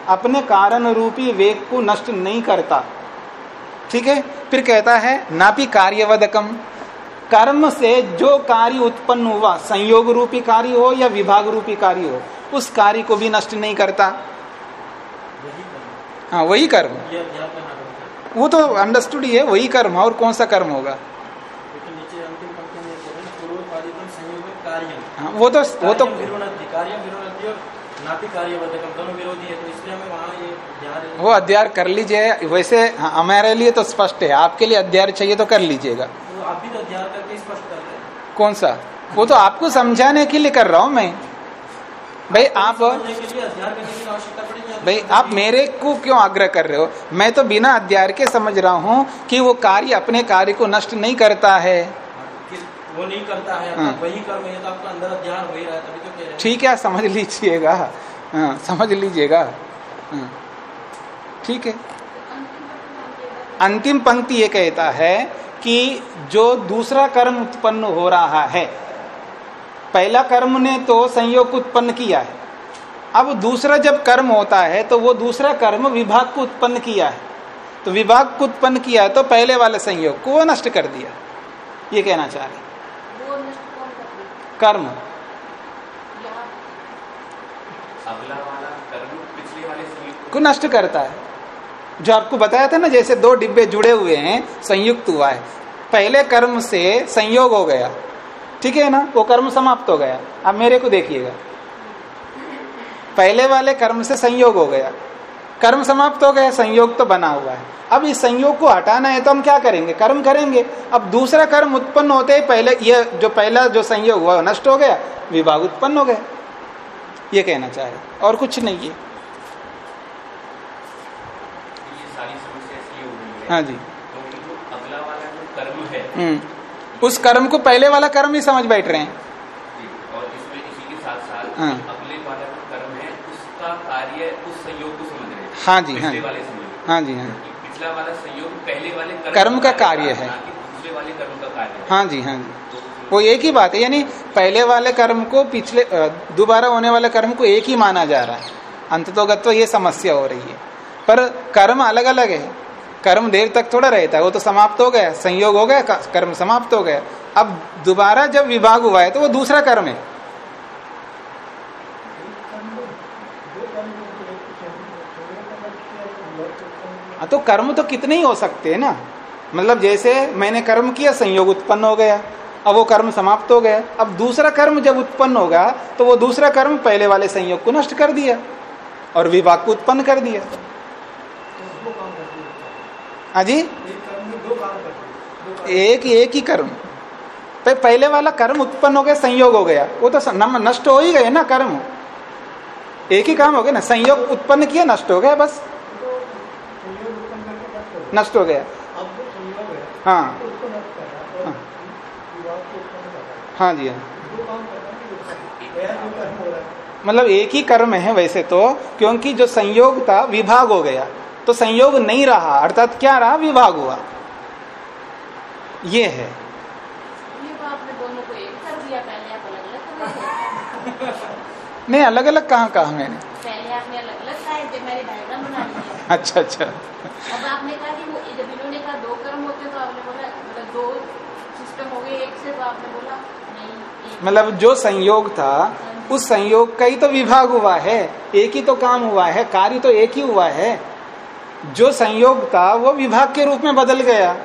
अपने कारण रूपी वेग को नष्ट नहीं करता। ठीक है? फिर कहता है, नापी कार्यवधकम कर्म से जो कार्य उत्पन्न हुआ, संयोग रूपी कार्य हो या विभाग रूपी कार्य हो, उस कार्य को भी नष्ट नहीं करता। हाँ वही कर्म। वो तो अंडरस्टूड ही है वही कर्म और कौन सा कर्म होगा? हाँ वो तो वो तो वो अध्ययन कर लीजिए वैसे हाँ, हमारे लिए तो स्पष्ट है आपके लिए अध्ययन चाहिए तो कर लीजिएगा। आप भी तो करके स्पष्ट कर रहे हैं। कौन सा? वो तो आपको समझाने के लिए कर रहा हूँ मैं। भाई आप भाई आप मेरे को क्यों आग्रह कर रहे हो? मैं तो बिना अध्यार के समझ रहा हूँ कि वो कार्य अपने कार्य को नष्ट नहीं करता है। वो नहीं करता है हाँ। वही कर्म है तो आपका अंदर अध्याय हो ही रहा है तभी तो कह रहे ठीक है समझ लीजिएगा। हाँ समझ लीजिएगा। हाँ, ठीक है। अंतिम पंक्ति ये कहता है कि जो दूसरा कर्म उत्पन्न हो रहा है पहला कर्म ने तो संयोग को उत्पन्न किया है। अब दूसरा जब कर्म होता है तो वो दूसरा कर्म विभाग को उत्पन्न किया है। तो विभाग को उत्पन्न किया है तो पहले वाले संयोग को वो नष्ट कर दिया। ये कहना चाह रहे कर्म। अगला वाला कर्म पिछले वाले संयुक्त को नष्ट करता है। जो आपको बताया था ना जैसे दो डिब्बे जुड़े हुए हैं संयुक्त हुआ है। पहले कर्म से संयोग हो गया। ठीक है ना? वो कर्म समाप्त हो गया। अब मेरे को देखिएगा। पहले वाले कर्म से संयोग हो गया। कर्म समाप्त हो गया संयोग तो बना हुआ है। अब इस संयोग को हटाना है तो हम क्या करेंगे? कर्म करेंगे। अब दूसरा कर्म उत्पन्न होते ही पहले ये जो पहला जो संयोग हुआ नष्ट हो गया विभाग उत्पन्न हो गया। ये कहना चाह रहे और कुछ नहीं है। हो जी। जो अगला वाला जो कर्म है हम्म। उस कर्म को पहले वाला कर्म ही समझ बैठ रहे हैं। जी, और इसमें इसी के साथ साथ हाँ। अगले वाला जो कर्म है उसका कार्य उस संयोग को समझ रहे हैं। हाँ जी, हाँ पिछले वाले हाँ जी हाँ पिछला वाला संयोग पहले वाले कर्म का कार्य है। दूसरे वाले कर्म का कार्य हाँ। जी हाँ जी। तो वो एक ही बात है यानी पहले वाले कर्म को पिछले दोबारा होने वाले कर्म को एक ही माना जा रहा है। अंततोगत तो ये समस्या हो रही है। पर कर्म अलग अलग है। कर्म देर तक थोड़ा रहता है वो तो समाप्त हो गया संयोग हो गया कर्म समाप्त हो गया। अब दोबारा जब विभाग हुआ है तो वो दूसरा कर्म है। हाँ, तो कर्म तो कितने ही हो सकते हैं ना। मतलब जैसे मैंने कर्म किया संयोग उत्पन्न हो गया अब वो कर्म समाप्त हो गया। अब दूसरा कर्म जब उत्पन्न होगा तो वो दूसरा कर्म पहले वाले संयोग को नष्ट कर दिया और विभाग को उत्पन्न कर दिया। हाँ जी एक एक ही कर्म। तो पहले वाला कर्म उत्पन्न हो गया, संयोग हो गया। वो तो नष्ट हो ही गए ना कर्म। एक ही काम हो गया ना, संयोग उत्पन्न किया, नष्ट हो गया बस। नष्ट हो गया। हाँ। हाँ। जी हाँ। मतलब एक ही कर्म है वैसे तो क्योंकि जो संयोग था, विभाग हो गया। तो संयोग नहीं रहा अर्थात क्या रहा? विभाग हुआ। ये है। तो आपने दोनों को एक कर दिया पहले आप अलग अलग कर रहे थे। नहीं अलग अलग कहाँ कहा मैंने? पहले आपने अलग अलग कहा जब मैंने डायग्राम बना लिया अच्छा अच्छा। अब आपने कहा कि वो जब इन्होंने कहा दो कर्म होते तो आपने बोला मतलब दो सिस्टम हो गए एक से तो आपने बोला नहीं मतलब जो संयोग था उस संयोग का ही तो विभाग हुआ है। एक ही तो काम हुआ है कार्य तो एक ही हुआ है। जो संयोग था वो विभाग के रूप में बदल गया।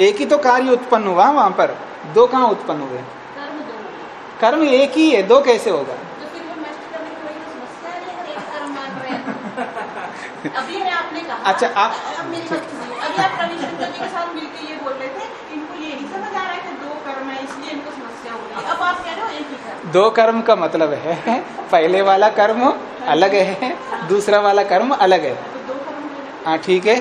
एक ही तो कार्य उत्पन्न हुआ वहाँ पर दो कहाँ उत्पन्न हुए? कर्म एक ही है दो कैसे होगा? करने। अभी आपने कहा अच्छा, आप- अभी आप जी के साथ मिलकर ये बोल रहे थे इनको ये नहीं समझ आ रहा है कि दो कर्म है इसलिए इनको समस्या हो रही है। अब आप कह रहे हो एक ही कर्म। दो कर्म का मतलब है पहले वाला कर्म अलग है दूसरा वाला कर्म अलग है। हाँ ठीक है।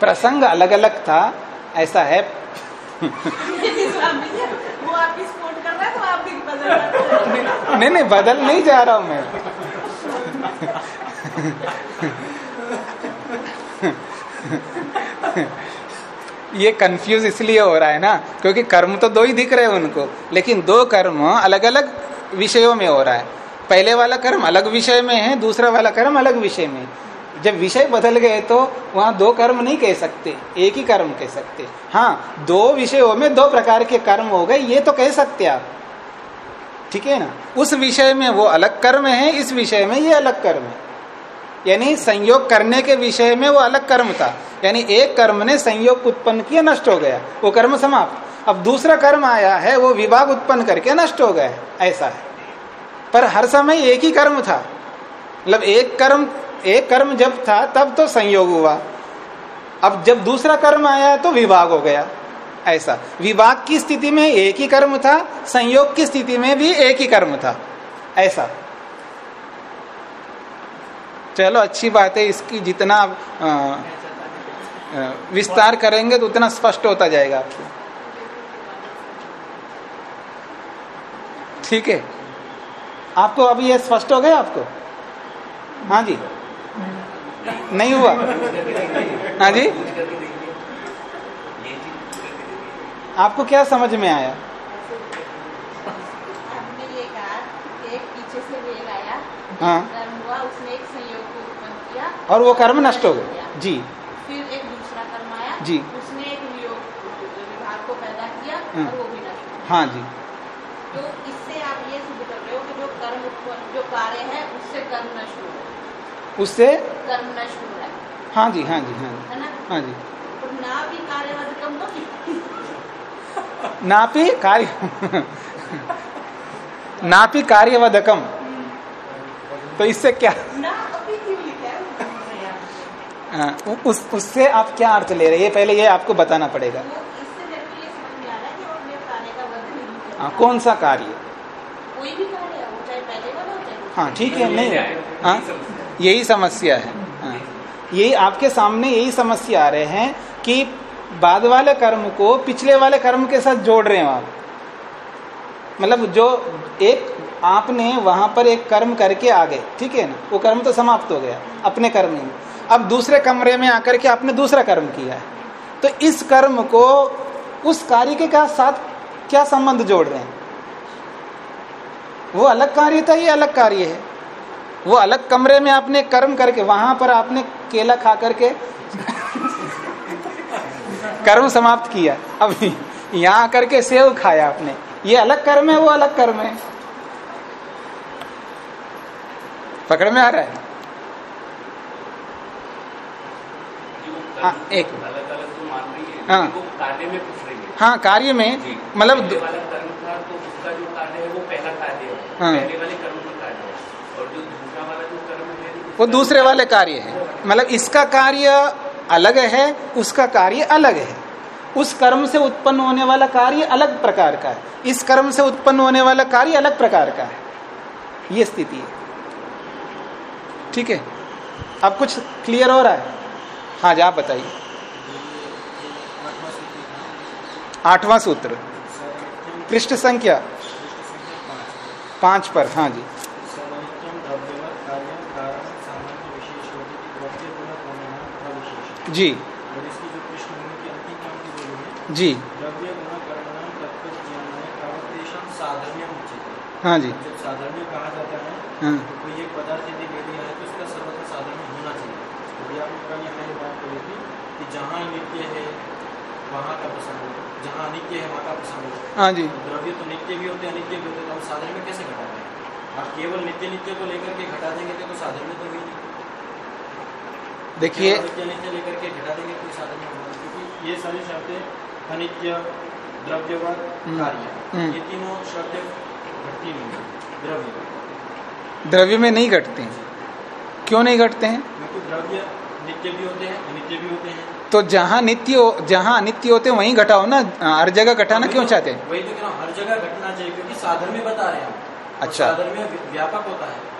प्रसंग अलग अलग था ऐसा है वो आपकी कर रहा है तो आप भी बदल रहे हैं। नहीं नहीं बदल नहीं जा रहा हूँ मैं। ये कंफ्यूज इसलिए हो रहा है ना, क्योंकि कर्म तो दो ही दिख रहे हैं उनको, लेकिन दो कर्म अलग अलग विषयों में हो रहा है। पहले वाला कर्म अलग विषय में है, दूसरा वाला कर्म अलग विषय में। जब विषय बदल गए तो वहाँ दो कर्म नहीं कह सकते, एक ही कर्म कह सकते। हाँ दो विषयों में दो प्रकार के कर्म हो गए, ये तो कह सकते आप। ठीक है ना? उस विषय में वो अलग कर्म है, इस विषय में ये अलग कर्म है। यानी संयोग करने के विषय में वो अलग कर्म था। यानी एक कर्म ने संयोग उत्पन्न किया, नष्ट हो गया। वो कर्म समाप्त। अब दूसरा कर्म आया है, वो विभाग उत्पन्न करके नष्ट हो गया ऐसा है। पर हर समय एक ही कर्म था। मतलब एक कर्म एक कर्म जब था, तब तो संयोग हुआ। अब जब दूसरा कर्म आया तो विभाग हो गया। ऐसा। विभाग की स्थिति में एक ही कर्म था, संयोग की स्थिति में भी एक ही कर्म था। ऐसा। चलो अच्छी बात है इसकी जितना विस्तार करेंगे तो उतना स्पष्ट होता जाएगा आपको। ठीक है? आपको अभी ये स्पष्ट हो गया आपको? हाँ जी। नहीं हुआ? हाँ जी। आपको क्या समझ में आया? हाँ। कर्म हुआ उसने एक संयोग को उत्पन्न किया और वो कर्म नष्ट हो गया जी। फिर एक दूसरा कर्म आया। जी। उसने एक विभाग को पैदा किया। और वो भी नष्ट हाँ जी। तो इससे आप ये सिद्ध कर रहे हो कि जो कर्म जो कार्य है उससे कर्म नष्ट हो रहा उससे? कर्म नष्ट हो रहा है हाँ जी हाँ जी। हाँ जी हाँ जी। तो ना भी कार्यवाद कम तो नापि कार्य नापि कार्यवदकम तो इससे क्या? हाँ, उस उससे आप क्या अर्थ ले रहे हैं? ये पहले ये आपको बताना पड़ेगा। आ रहा है हाँ, कौन सा कार्य? कोई भी कार्य है हो हाँ ठीक है नहीं यही हाँ। समस्या। यही समस्या है हाँ, यही आपके सामने यही समस्या आ रहे हैं कि बाद वाले कर्म को पिछले वाले कर्म के साथ जोड़ रहे हो आप। मतलब जो एक आपने वहाँ पर एक कर्म करके आ गए ठीक है ना? वो कर्म तो समाप्त हो गया अपने कर्म में। अब दूसरे कमरे में आकर के आपने दूसरा कर्म किया है। तो इस कर्म को, उस कार्य के का साथ, क्या संबंध जोड़ रहे हैं? वो अलग कार्य था, ये अलग कार्य है। वो अलग कमरे में आपने कर्म करके, वहाँ पर आपने केला खा करके कर्म समाप्त किया। अब यहाँ करके सेव खाया आपने। ये अलग कर्म है, वो अलग कर्म है। पकड़ में आ रहा है कि वो हाँ, एक तो है हाँ। कार्य में पूछ रही है। हाँ कार्य में मतलब तो उसका जो कार्य है वो पहला कार्य है। हाँ। पहले वाले कर्म का कार्य है। और जो दूसरा वाला जो कर्म है वो दूसरे वाले कार्य है। मतलब इसका कार्य अलग है उसका कार्य अलग है। उस कर्म से उत्पन्न होने वाला कार्य अलग प्रकार का है। इस कर्म से उत्पन्न होने वाला कार्य अलग प्रकार का है। ये स्थिति है। ठीक है? अब कुछ क्लियर हो रहा है? हाँ जी आप बताइए। आठवां सूत्र। पृष्ठ संख्या पाँच पर हाँ जी। जी। जी। हाँ जी। सामान्य विशेषों की द्रव्य जहाँ नित्य है वहाँ का प्रसंग हो। जहाँ अनित्य है वहाँ का प्रसंग हो। हाँ जी। द्रव्य तो नित्य भी होते हैं अनित्य भी होते तो हम साधन में कैसे घटाते हैं आप केवल नित्य नित्य को लेकर के घटा देंगे तो साधन में तो हुई नहीं। देखिए नित्य नित्य लेकर के घटा देंगे कोई साधन में होगा। क्योंकि ये सारी शब्दें अनित्य द्रव्यवाद हम्म, कार्य। हम्म। ये तीनों शब्द घटती नहीं द्रव्य। द्रव्य में नहीं घटते। हैं क्यों नहीं घटते हैं? क्योंकि द्रव्य नित्य भी होते हैं अनित्य भी होते हैं। तो जहाँ नित्य हो- जहाँ अनित्य होते हैं वहीं घटाओ ना। हर जगह घटाना क्यों चाहते हैं? वही तो कह रहा हूँ हर जगह घटना चाहिए क्योंकि साधन में बता रहे हैं। अच्छा। साधन में व्यापक होता है।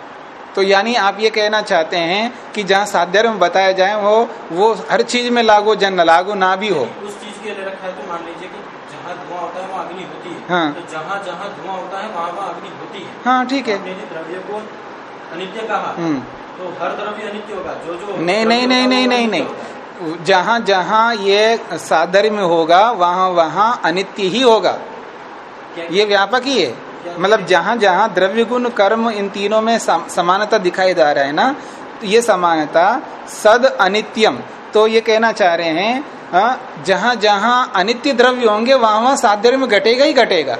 तो यानी आप ये कहना चाहते हैं कि जहाँ साध्य में बताया जाए वो वो हर चीज़ में लागू जन लागू ना भी हो। उस चीज़ के लिए रखा है तो मान लीजिए कि जहाँ धुआँ होता है वहाँ अग्नि होती है। हाँ। तो जहाँ जहाँ धुआँ होता है वहाँ वहाँ अग्नि होती है। हाँ ठीक है। द्रव्य को अनित्य कहा हम्म। तो हर द्रव्य अनित्य होगा जो जो नहीं नहीं नहीं नहीं नहीं नहीं। जहाँ जहाँ ये साधर्य में होगा, वहाँ वहाँ अनित्य ही होगा। ये व्यापक ही है। मतलब जहाँ जहाँ द्रव्य गुण, कर्म इन तीनों में समानता दिखाई जा रहा है ना तो ये समानता सद अनित्यम। तो ये कहना चाह रहे हैं जहाँ जहाँ अनित्य द्रव्य होंगे, वहाँ वहाँ साध्य में घटेगा ही घटेगा।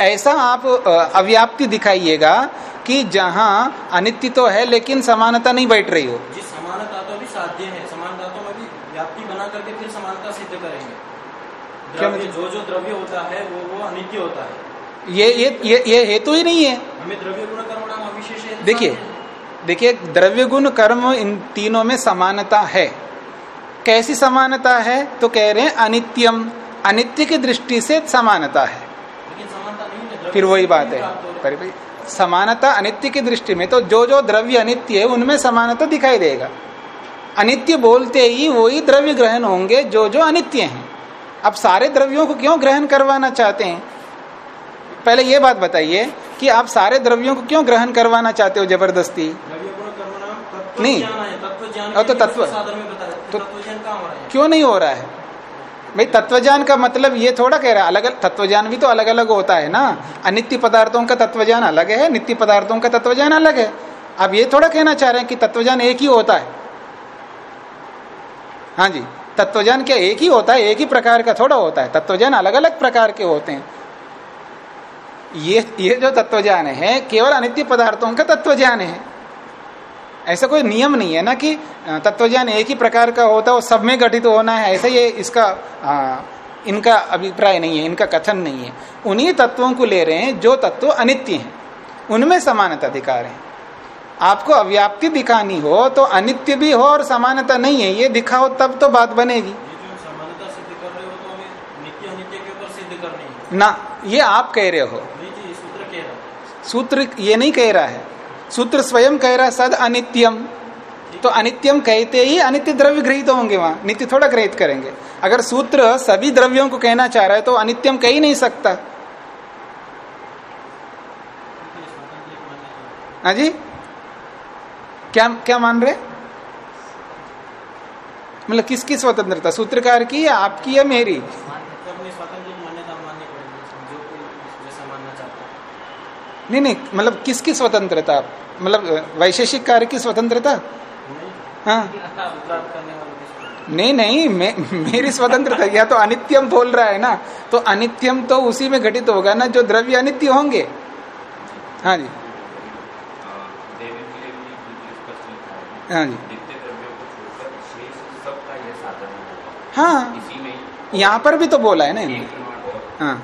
ऐसा आप अव्याप्ति दिखाइएगा कि जहाँ अनित्य तो है, लेकिन समानता नहीं बैठ रही हो। जी, समानता तो भी साध्य है समानता तो में भी व्याप्ति बना करके फिर समानता सिद्ध करेंगे? क्या मतलब? जो जो द्रव्य होता है वो वो अनित्य होता है। ये ये ये, ये हेतु ही नहीं है। हमें द्रव्य गुण कर्म नाम अविशेष देखिए देखिए द्रव्य गुण कर्म इन तीनों में समानता है। कैसी समानता है? तो कह रहे हैं अनित्यम। अनित्य की दृष्टि से समानता है। लेकिन समानता नहीं है फिर वही बात है। पर भाई समानता अनित्य की दृष्टि में तो जो जो द्रव्य अनित्य है उनमें समानता दिखाई देगा। अनित्य बोलते ही वही द्रव्य ग्रहण होंगे, जो जो अनित्य हैं। अब सारे द्रव्यों को क्यों ग्रहण करवाना चाहते हैं? पहले ये बात बताइए कि आप सारे द्रव्यों को क्यों ग्रहण करवाना चाहते हो ज़बरदस्ती? नहीं। और तो तत्व- तो- क्यों नहीं हो रहा है? भाई, तत्वज्ञान का मतलब ये थोड़ा कह रहा है, अलग अलग तत्वज्ञान भी तो अलग अलग होता है ना। अनित्य पदार्थों का तत्वज्ञान अलग है, नित्य पदार्थों का तत्वज्ञान अलग है। अब ये थोड़ा कहना चाह रहे हैं कि तत्वज्ञान एक ही होता है। हाँ जी तत्वज्ञान क्या एक ही होता है एक ही प्रकार का थोड़ा होता है। तत्वज्ञान अलग अलग प्रकार के होते हैं। ये ये जो तत्वज्ञान है केवल अनित्य पदार्थों का तत्वज्ञान है। ऐसा कोई नियम नहीं है ना कि तत्वज्ञान एक ही प्रकार का होता है वो सब में घटित होना है ऐसा ये इसका आ, इनका अभिप्राय नहीं है इनका कथन नहीं है। उन्हीं तत्वों को ले रहे हैं जो तत्व अनित्य हैं। उनमें समानता अधिकार है। आपको अव्याप्ति दिखानी हो तो अनित्य भी हो और समानता नहीं है। ये दिखाओ तब तो बात बनेगी। तो ना ये आप कह रहे हो। सूत्र ये नहीं कह रहा है। सूत्र स्वयं कह रहा है सद अनित्यम। तो अनित्यम कहते ही अनित्य द्रव्य ग्रहित होंगे वहाँ। नित्य थोड़ा ग्रहित करेंगे। अगर सूत्र सभी द्रव्यों को कहना चाह रहा है तो अनित्यम कह ही नहीं सकता। इसलिए स्वतंत्र एक मान्य है। हाँ जी? क्या क्या मान रहे? मतलब किसकी स्वतंत्रता? सूत्रकार की या आपकी या मेरी? नहीं नहीं मतलब किसकी स्वतंत्रता? मतलब वैशेषिक कार्य की स्वतंत्रता? हाँ। नहीं नहीं मे, मेरी स्वतंत्रता या तो अनित्यम बोल रहा है ना तो अनित्यम तो उसी में घटित होगा ना जो द्रव्य अनित्य होंगे। हाँ जी। साधन जी। हाँ ही। यहाँ पर भी तो बोला है ना हाँ। है। है तो हूँ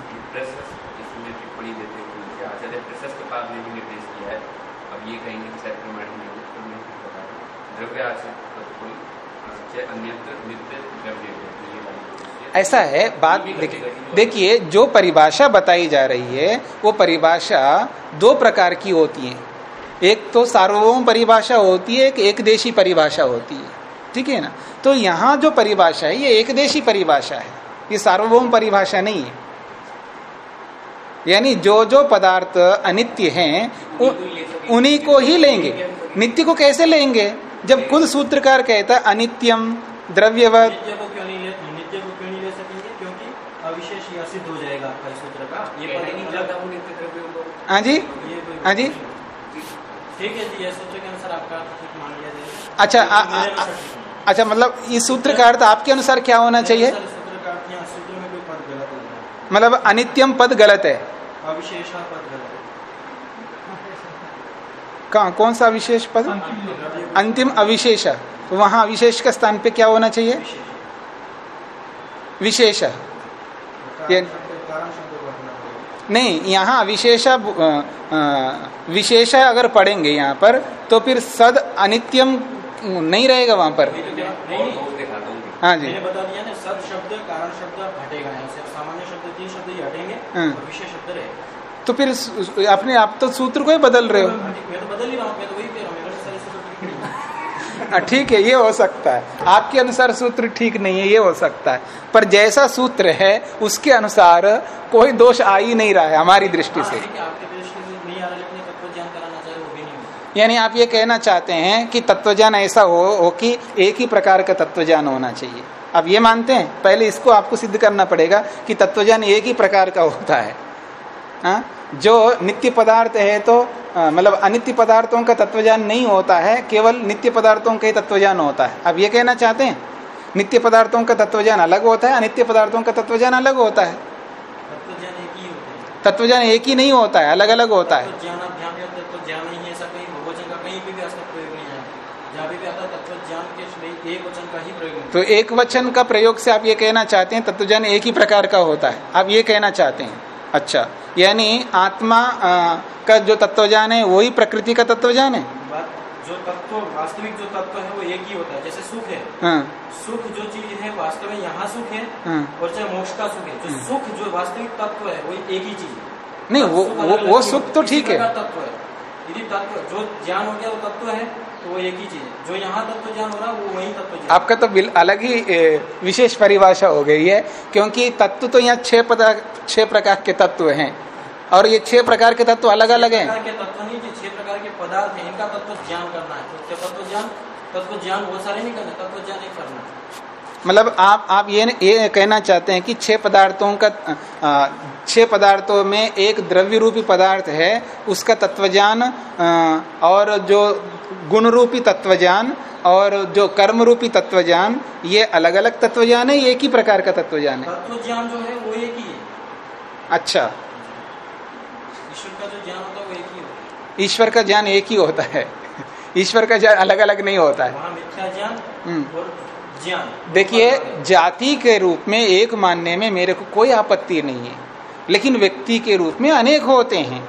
है ऐसा है बात देखिए देखिए जो परिभाषा बताई जा रही है वो परिभाषा दो प्रकार की होती है। एक तो सार्वभौम परिभाषा होती है एक एक देशी परिभाषा होती है। ठीक है ना? तो यहाँ जो परिभाषा है ये एक देशी परिभाषा है। ये सार्वभौम परिभाषा नहीं है। यानी जो जो पदार्थ अनित्य हैं उन्हीं को ही लेंगे। नित्य को कैसे लेंगे? जब खुद सूत्रकार कहता अनित्यम द्रव्यवत। सिद्ध हो जी? ये हाँ जी? ठीक है जी सूत्र के अनुसार आपका मान लिया जाएगा। अच्छा आ, आ, आ, अनुसार ठीक। अच्छा मतलब इस सूत्र का अर्थ आपके अनुसार क्या होना चाहिए? मतलब अनित्यम पद गलत है। अविशेष पद गलत है। कहा कौन सा विशेष पद? अंतिम अविशेष। तो वहाँ अविशेष के स्थान पे क्या होना चाहिए? विशेष। विशेष ये- कारण शब्द कारण शब्द को रखना पड़ेगा नहीं यहाँ विशेष विशेष अगर पढ़ेंगे यहाँ पर तो फिर सद अनित्यम नहीं रहेगा वहाँ पर। तो हूँ। जी। बता दिया ना सद शब्द कारण शब्द हटेगा सामान्य शब्द तीन शब्द ही हटेंगे हाँ। विशेष शब्द रहेगा। तो फिर अपने आप तो सूत्र को ही बदल रहे हो। मैं तो बदल ही रहा हूँ मैं तो वही कह रहा हूँ। ठीक है। ठीक है ये हो सकता है। आपके अनुसार सूत्र ठीक नहीं है ये हो सकता है। पर जैसा सूत्र है उसके अनुसार कोई दोष आ ही नहीं रहा है हमारी दृष्टि से। है यानी आप ये कहना चाहते हैं कि तत्वज्ञान ऐसा हो, हो कि एक ही प्रकार का तत्वज्ञान होना चाहिए। आप ये मानते हैं पहले इसको आपको सिद्ध करना पड़ेगा कि तत्वज्ञान एक ही प्रकार का होता है। हाँ? जो नित्य पदार्थ है तो मतलब अनित्य पदार्थों का तत्वज्ञान नहीं होता है केवल नित्य पदार्थों का ही तत्वज्ञान होता है। आप ये कहना चाहते हैं नित्य पदार्थों का तत्वज्ञान अलग होता है अनित्य पदार्थों का तत्वज्ञान अलग होता है? ही हैं। तत्वज्ञान एक ही नहीं होता है अलग अलग होता है। तो एक वचन का प्रयोग से आप ये कहना चाहते हैं तत्वज्ञान एक ही प्रकार का होता है। आप ये कहना चाहते हैं। अच्छा यानी आत्मा आ, का जो तत्वज्ञान है वही प्रकृति का तत्वज्ञान है? जो तत्व वास्तविक जो तत्व है वो एक ही होता है जैसे सुख है। हाँ, सुख जो चीज़ है वास्तव में यहाँ सुख है हाँ। और चाहे मोक्ष का सुख है जो सुख जो वास्तविक तत्व है वो एक ही चीज़ है। नहीं वो वो, वो सुख तो ठीक है। तत्व है। यदि तत्व जो ज्ञान हो गया वो तत्व है तो वो एक ही चीज़ है। जो यहाँ तत्व ज्ञान हो रहा है वो वही तत्व आपका तो बिल अलग ही विशेष परिभाषा हो गई है क्योंकि तत्व तो यहाँ छह छह प्रकार के तत्व हैं। और ये छह प्रकार के तत्व अलग अलग हैं के तत्व नहीं जो छह प्रकार के पदार्थ है। इनका तत्व ज्ञान करना है। तो तत्व ज्ञान तत्व ज्ञान बहुत सारे नहीं करना तत्व ज्ञान एक करना है। मतलब आप आप ये ये कहना चाहते हैं कि छह पदार्थों का छह पदार्थों में एक द्रव्य रूपी पदार्थ है उसका तत्वज्ञान और जो गुण रूपी तत्वज्ञान और जो कर्म रूपी तत्वज्ञान ये अलग अलग तत्वज्ञान है एक ही प्रकार का तत्वज्ञान है? तत्व ज्ञान जो है वो एक ही है। अच्छा। ईश्वर का जो ज्ञान होता है वो एक ही होता है। ईश्वर का ज्ञान एक ही होता है। ईश्वर का ज्ञान अलग अलग नहीं होता है। देखिए जाति के रूप में एक मानने में मेरे को कोई आपत्ति नहीं है लेकिन व्यक्ति के रूप में अनेक होते हैं।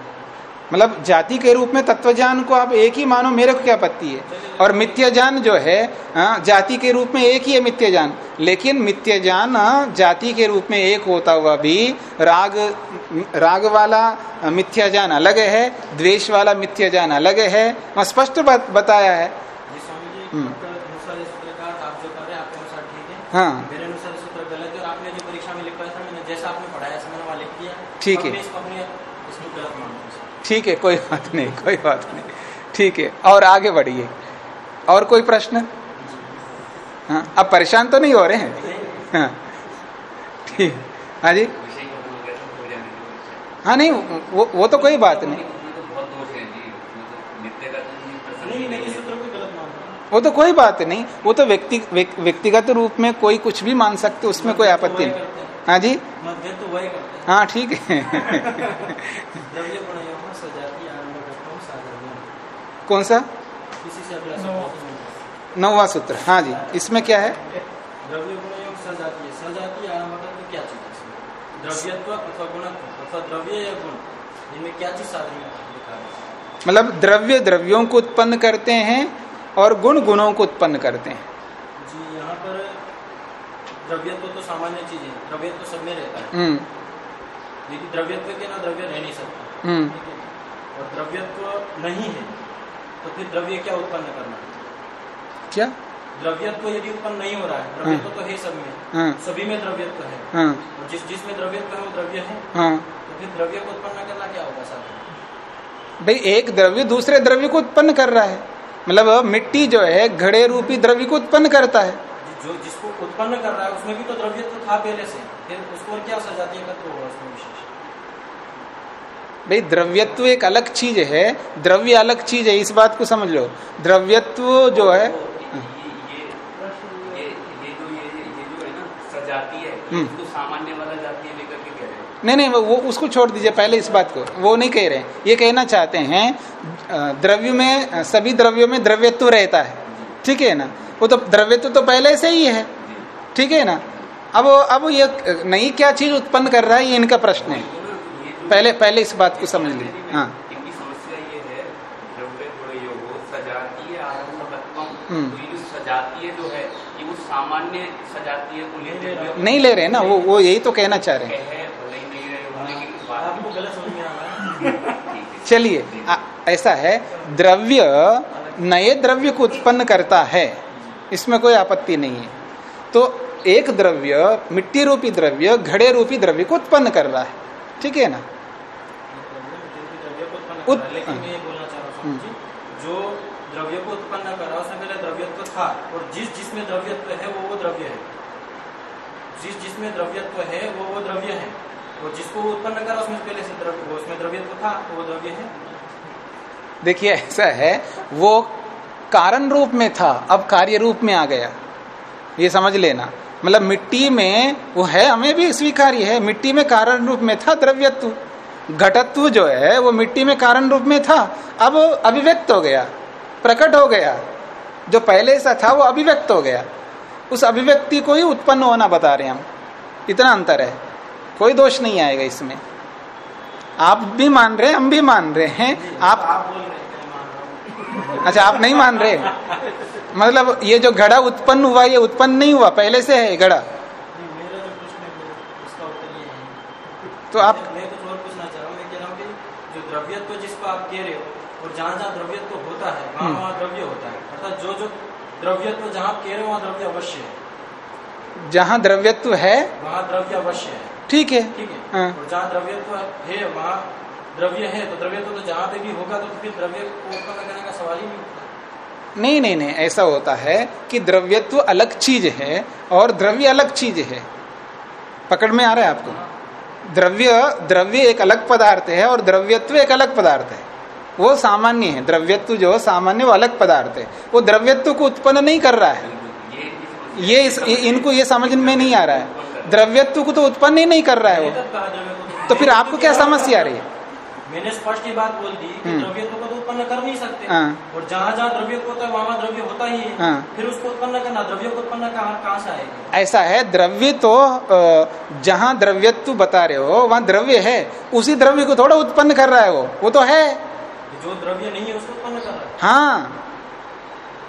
मतलब जाति के रूप में तत्वज्ञान को आप एक ही मानो मेरे को क्या आपत्ति है? और मिथ्या ज्ञान जो है हाँ, जाति के रूप में एक ही है मिथ्या ज्ञान लेकिन मिथ्या ज्ञान हाँ, जाति के रूप में एक होता हुआ भी राग राग वाला मिथ्या ज्ञान अलग है द्वेष वाला मिथ्या ज्ञान अलग है। वहाँ स्पष्ट बताया है जी स्वामी जी हम्म। आपका अनुसार ये सूत्र का आप जो कर रहे हैं आपके अनुसार ठीक है हाँ मेरे अनुसार सूत्र गलत है और आपने जो परीक्षा में लिखवाया था मैंने जैसा आपने पढ़ाया था मैंने वहाँ लिख दिया ठीक है। हूँ ठीक है कोई बात नहीं कोई बात नहीं ठीक है और आगे बढ़िए और कोई प्रश्न हाँ अब परेशान तो नहीं हो रहे हैं हाँ ठीक हाँ जी हो हो हाँ नहीं वो वो तो कोई बात नहीं वो तो कोई बात नहीं वो तो व्यक्ति व्यक- व्यक्तिगत रूप में कोई कुछ भी मान सकते उसमें कोई आपत्ति नहीं। हाँ। जी? तो वही करते हैं। हाँ ठीक है। हूँ कौन सा। नौवा सूत्र हाँ जी। इसमें क्या है? मतलब द्रव्य द्रव्यों को उत्पन्न करते हैं और गुण गुणों को उत्पन्न करते हैं। जी यहाँ पर द्रव्यत्व तो सामान्य चीज़ है द्रव्यत्व सब में रहता है। हम्म। लेकिन द्रव्यत्व के ना द्रव्य रह नहीं सकता। हम्म। है? और द्रव्यत्व नहीं है तो फिर द्रव्य क्या उत्पन्न करना क्या? द्रव्यत्व यदि उत्पन्न नहीं हो रहा है द्रव्यत्व तो है सब में। हाँ। सभी में द्रव्यत्व है। हाँ। और जिस जिसमें द्रव्यत्व है वो द्रव्य है। हाँ। तो फिर द्रव्य को उत्पन्न करना क्या होगा साधन भाई एक द्रव्य दूसरे द्रव्य को उत्पन्न कर रहा है। मतलब मिट्टी जो है घड़े रूपी द्रव्य को उत्पन्न करता है। जो जिसको उत्पन्न कर रहा है उसमें भी तो द्रव्य तो था पहले से। फिर उसको क्या सजातीय तत्व होगा उसमें विशेष? भाई द्रव्यत्व एक अलग चीज़ है। द्रव्य अलग चीज़ है इस बात को समझ लो। द्रव्यत्व जो है तो ये ये ये ये जो ये ये जो है ना सजाती है हम्म। सामान्य वाला जातीय लेकर के कह रहे हैं। नहीं नहीं वो उसको छोड़ दीजिए पहले इस बात को। वो नहीं कह रहे हैं। ये कहना चाहते हैं द्रव्य में सभी द्रव्यों में द्रव्यत्व रहता है। ठीक है ना? वो तो द्रव्यत्व तो पहले से ही है। ठीक है ना? अब अब ये नई क्या चीज़ उत्पन्न कर रहा है ये इनका प्रश्न है। पहले पहले इस बात को समझ लीजिए। हाँ इनकी समस्या ये है द्रव्य गुण योगो सजातीय आरंभकत्वम हम्म। तो ये जो सजातीय जो है ये वो सामान्य सजातीय को लेते हुए नहीं ले रहे ना वो वो यही तो कहना चाह रहे हैं। है भले ही नहीं रहे हो लेकिन बात आपको गलत समझ में आ रहा है। ठीक है। चलिए ऐसा है द्रव्य नए द्रव्य को उत्पन्न करता है इसमें कोई आपत्ति नहीं है। तो एक द्रव्य मिट्टी रूपी द्रव्य घड़े रूपी द्रव्य को उत्पन्न कर रहा है ठीक है ना? उत्पन्न उत- कर रहा है लेकिन मैं ये बोलना चाह रहा हूँ स्वामी जी जो द्रव्य को उत्पन्न कर रहा है उसमें पहले द्रव्यत्व था, और जिस जिसमें द्रव्यत्व है, वो वो द्रव्य है। जिस जिसमें द्रव्यत्व है, वो वो द्रव्य है। और जिसको वो उत्पन्न करा, उसमें पहले से द्रव्य उसमें द्रव्यत्व था तो वो द्रव्य है। देखिए, ऐसा है, वो कारण रूप में था, अब कार्य रूप में आ गया। ये समझ लेना। मतलब मिट्टी में, वो है, हमें भी स्वीकार्य है, मिट्टी में कारण रूप में था द्रव्यत्व। घटत्व जो है, वो मिट्टी में कारण रूप में था, अब अभिव्यक्त हो गया। प्रकट हो गया। जो पहले से था, वो अभिव्यक्त हो गया। उस अभिव्यक्ति को ही उत्पन्न होना बता रहे हम। इतना अंतर है। कोई दोष नहीं आएगा इसमें। आप भी मान रहे हम भी मान रहे हैं। आप अच्छा आप नहीं मान रहे। मतलब ये जो घड़ा उत्पन्न हुआ, ये उत्पन्न नहीं हुआ। पहले से है घड़ा। तो आप मैं- मैं कुछ और पूछना चाह रहा हूँ। जो द्रव्यत्व जिसको आप कह रहे हो, और जहाँ जहाँ द्रव्यत्व होता है वहाँ हम्म। वहाँ द्रव्य होता है। अर्थात जो जो द्रव्यत्व जहाँ कह रहे हो वहाँ द्रव्य अवश्य है। जहाँ द्रव्यत्व है वहाँ द्रव्य अवश्य है। ठीक है। ठीक है? हाँ। और जहाँ द्रव्यत्व है वहाँ द्रव्य है तो द्रव्यत्व तो जहाँ पे भी होगा तो फिर द्रव्य को उत्पन्न करने का सवाल ही नहीं उठता नहीं नहीं नहीं ऐसा होता है कि द्रव्यत्व अलग चीज़ है और द्रव्य अलग चीज़ है। पकड़ में आ रहा है आपको? द्रव्य द्रव्य एक अलग पदार्थ है और द्रव्यत्व एक अलग पदार्थ है। वो सामान्य है द्रव्यत्व जो सामान्य वो अलग पदार्थ है। वो द्रव्यत्व को उत्पन्न नहीं कर रहा है। ये इस, इनको ये समझ में नहीं आ रहा है। द्रव्यत्व को तो उत्पन्न ही नहीं कर रहा है वो। द्रव्य को तो फिर आपको क्या समस्या आ रही है? मैंने स्पष्ट ही बात बोल दी कि हम्म। द्रव्यत्व को तो उत्पन्न कर नहीं सकते। हाँ। और जहाँ जहाँ द्रव्य होता है वहाँ द्रव्य होता ही है। हाँ। फिर उसको उत्पन्न करना द्रव्य को उत्पन्न कहाँ से आएगा? ऐसा है द्रव्य तो जहाँ द्रव्यत्व बता रहे हो वहाँ द्रव्य है। उसी द्रव्य को थोड़ा उत्पन्न कर रहा है वो। वो तो है। जो द्रव्य नहीं है उसको उत्पन्न कर रहा है? हाँ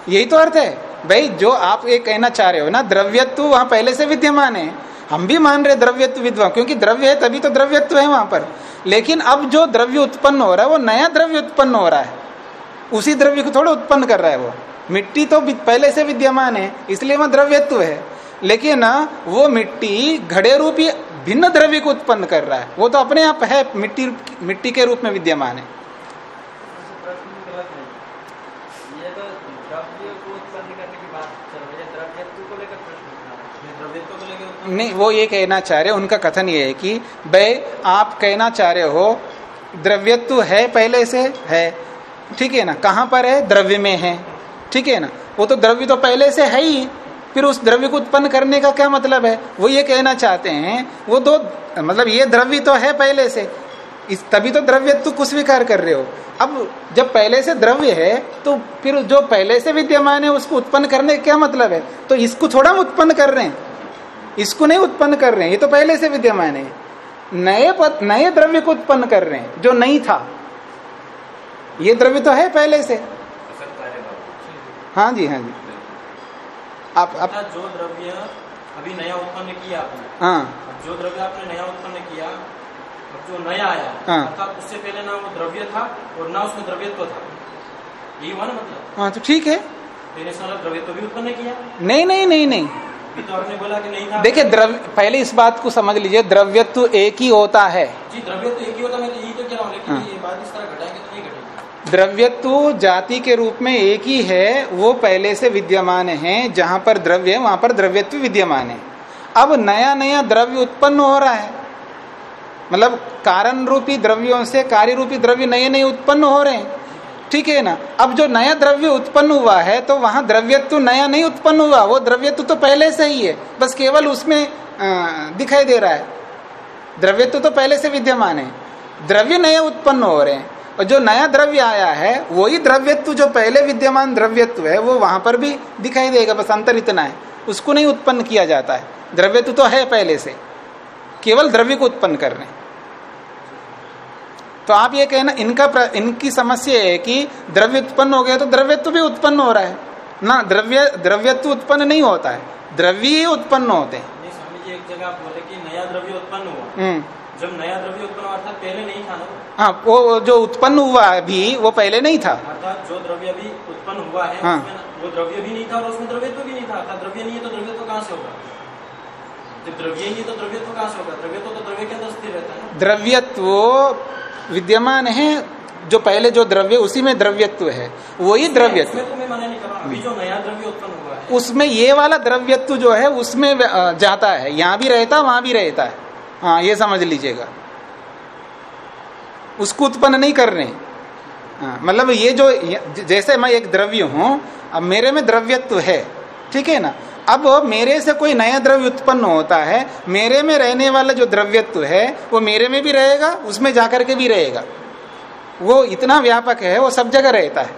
यही तो अर्थ है। भाई जो आप ये कहना चाह रहे हो ना द्रव्यत्व वहाँ पहले से विद्यमान है। हम भी मान रहे द्रव्यत्व विद्वान क्योंकि द्रव्य है तभी तो द्रव्यत्व है वहाँ पर। लेकिन अब जो द्रव्य उत्पन्न हो रहा है वो नया द्रव्य उत्पन्न हो रहा है। उसी द्रव्य को थोड़ा उत्पन्न कर रहा है वो। मिट्टी तो पहले से विद्यमान है इसलिए वहाँ द्रव्यत्व है। लेकिन अ, वो मिट्टी घड़े रूपी भिन्न द्रव्य को उत्पन्न कर रहा है। वो तो अपने आप है मिट्टी मिट्टी के रूप में विद्यमान है प्रश्न गलत है ये तो द्रव्य को उत्पन्न करने की बात चल रही है द्रव्यत्व को लेकर प्रश्न उठा रहा है। ये द्रव्यत्व को लेकर उत्पन्न नहीं, वो ये कहना चाह रहे उनका कथन ये है कि भाई आप कहना चाह रहे हो, द्रव्यत्व है पहले से? है। ठीक है ना? कहाँ पर है? द्रव्य में है। ठीक है ना? वो तो द्रव्य तो पहले से है ही। फिर उस द्रव्य को उत्पन्न करने का क्या मतलब है? वो ये कहना चाहते हैं, वो दो मतलब ये द्रव्य तो है पहले से। इस, तभी तो द्रव्यत्व को स्वीकार कर रहे हो। अब जब पहले से द्रव्य है तो फिर जो पहले से विद्यमान है, उसको उत्पन्न करने का क्या मतलब है? तो इसको थोड़ा उत्पन्न कर रहे हैं। इसको नहीं उत्पन्न कर रहे हैं। ये तो पहले से विद्यमान है। नए पद नए द्रव्य को उत्पन्न कर रहे हैं जो नहीं था। ये द्रव्य तो है पहले से। हाँ जी हाँ जी। आप आप जो द्रव्य अभी नया उत्पन्न किया आपने हाँ। जो द्रव्य आपने नया उत्पन्न किया अब जो नया आया हाँ। अर्थात उससे पहले ना वो द्रव्य था और ना उसमें द्रव्यत्व था। यही हुआ ना मतलब? हाँ तो ठीक है। द्रव्यत्व भी उत्पन्न किया? नहीं नहीं नहीं नहीं। तो आपने बोला कि नहीं था देखिए द्रव्य पहले इस बात को समझ लीजिए द्रव्यत्व एक ही होता है। जी द्रव्य तो एक ही होता मैं तो यही तो कह रहा हूँ लेकिन। ये बात इस तरह घटाएँगे तो नहीं घटेगी। द्रव्यत्व जाति के रूप में एक ही है वो पहले से विद्यमान है जहाँ पर द्रव्य है वहाँ पर द्रव्यत्व विद्यमान है। अब नया नया द्रव्य उत्पन्न हो रहा है। मतलब कारण रूपी द्रव्यों से कार्य रूपी द्रव्य नए नए उत्पन्न हो रहे हैं। ठीक है ना? अब जो नया द्रव्य उत्पन्न हुआ है तो वहाँ द्रव्यत्व नया नहीं उत्पन्न हुआ। वो द्रव्यत्व तो पहले से ही है। बस केवल उसमें दिखाई दे रहा है। द्रव्यत्व तो पहले से विद्यमान है। द्रव्य नए उत्पन्न हो रहे हैं। और जो नया द्रव्य आया है, वही द्रव्यत्व जो पहले विद्यमान द्रव्यत्व है, वो वहाँ पर भी दिखाई देगा। बस अंतर इतना है। उसको नहीं उत्पन्न किया जाता है। द्रव्यत्व तो है पहले से। केवल द्रव्य को उत्पन्न कर रहे हैं। तो आप ये कहना इनका प्र, इनकी समस्या है कि द्रव्य उत्पन्न हो गया तो द्रव्यत्व भी उत्पन्न हो रहा है। ना द्रव्य द्रव्यत्व उत्पन्न नहीं होता है। द्रव्य ही उत्पन्न होते हैं। नहीं एक जगह बोले कि नया द्रव्य उत्पन्न हुआ। हम्म। जब नया द्रव्य उत्पन्न हुआ अर्थात पहले नहीं था ना हाँ वो जो उत्पन्न हुआ अभी वो पहले नहीं था। अर्थात जो द्रव्य अभी उत्पन्न हुआ है हाँ। वो द्रव्य भी नहीं था और उसमें द्रव्यत्व भी नहीं था। अर्थात द्रव्य नहीं है तो द्रव्यत्व कहाँ से होगा? जब द्रव्य ही नहीं है तो द्रव्यत्व कहाँ से होगा? द्रव्यत्व तो द्रव्य के अंदर स्थिर रहता है ना। द्रव्यत्व विद्यमान है जो पहले जो द्रव्य उसी में द्रव्यत्व है। वही द्रव्यत्व। उसमें तो उसमें ये वाला द्रव्यत्व जो है उसमें जाता है। यहाँ भी रहता वहाँ भी रहता है। हाँ ये समझ लीजिएगा। उसको उत्पन्न नहीं कर रहे हाँ, मतलब ये जो जैसे मैं एक द्रव्य हूँ अब मेरे में द्रव्यत्व है ठीक है ना? अब मेरे से कोई नया द्रव्य उत्पन्न होता है, मेरे में रहने वाला जो द्रव्यत्व है, वो मेरे में भी रहेगा, उसमें जाकर के भी रहेगा। वो इतना व्यापक है, वो सब जगह रहता है।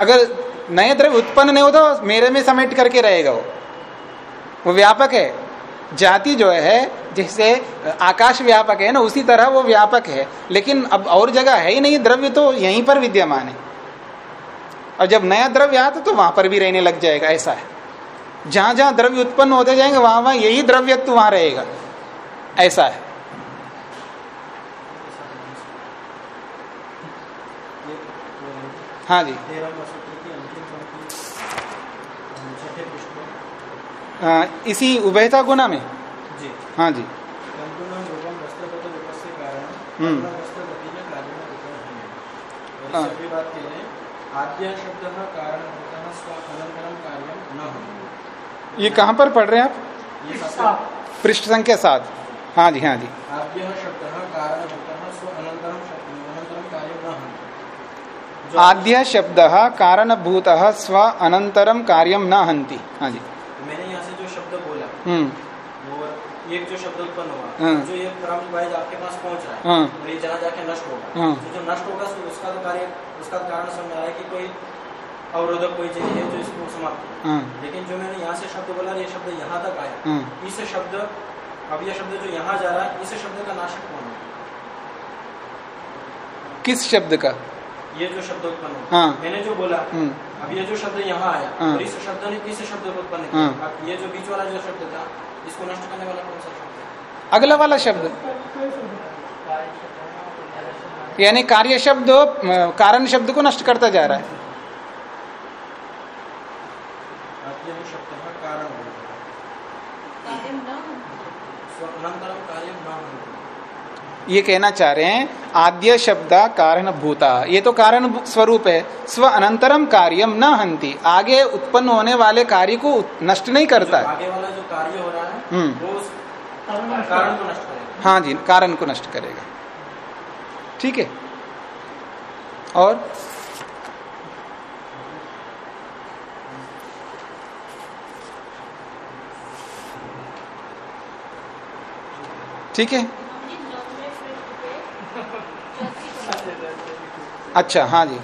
अगर नए द्रव्य उत्पन्न नहीं होता, मेरे में समेट करके रहेगा वो। वो व्यापक है। जाति जो है, जैसे आकाश व्यापक है ना, उसी तरह वो व्यापक है। लेकिन अब और जगह है ही नहीं, द्रव्य तो यहीं पर विद्यमान है। और जब नया द्रव्य आता तो वहाँ पर भी रहने लग जाएगा, ऐसा है। जहाँ जहाँ द्रव्य उत्पन्न होते जाएँगे वहाँ वहाँ यही द्रव्यत्व वहाँ रहेगा। ऐसा है। हाँ जी। पर। अ, इसी उभयता गुना में? जी। हाँ जी। हम्म। है। हाँ। हैं शब्द कारण न हो ये कहाँ पर पढ़ रहे हैं आप? पृष्ठ संख्या सात। हाँ जी हाँ जी। आद्य शब्द कारण भूत स्व अनंतरम कार्य न हो आद्य शब्द कारणभूत स्व अनंतरम कार्यम न हंति हाँ जी। मैंने यहाँ से जो शब्द बोला हम्म। एक जो शब्द उत्पन्न हुआ हाँ। जो ये क्रम वाइज आपके पास पहुँच रहा है हाँ। और ये जहाँ जाके नष्ट होगा। हाँ। तो जो नष्ट होगा तो उसका तो कार्य उसका कारण समझ रहा है कि कोई अवरोधक कोई चीज़ है जो इसको समाप्त हाँ। लेकिन जो मैंने यहाँ से शब्द बोला ये शब्द यहाँ तक आया। हाँ। इस शब्द अब यह शब्द जो यहाँ जा रहा है इस शब्द का नाशक कौन है? किस शब्द का? ये जो शब्द उत्पन्न हाँ। मैंने जो बोला हम्म, अब ये जो शब्द यहाँ आया हाँ। और इस शब्द ने किस शब्द को उत्पन्न हाँ। किया अब ये जो बीच वाला जो शब्द था इसको नष्ट करने वाला कौन सा शब्द है? अगला वाला शब्द। यानी कार्य शब्द कारण शब्द को नष्ट करता जा रहा है आद्य शब्द का कारण होता है कार्य न हो। स्व- अनंतरम कार्य न होता ये कहना चाह रहे हैं आद्य शब्द कारण भूता। ये तो कारण स्वरूप है। स्व अनंतरम कार्यम न हंती। आगे उत्पन्न होने वाले कार्य को नष्ट नहीं करता है। आगे वाला जो कार्य हो रहा है हम्म। कारण को नष्ट करेगा। हाँ जी कारण को नष्ट करेगा। ठीक है? और ठीक है। अच्छा हाँ जी।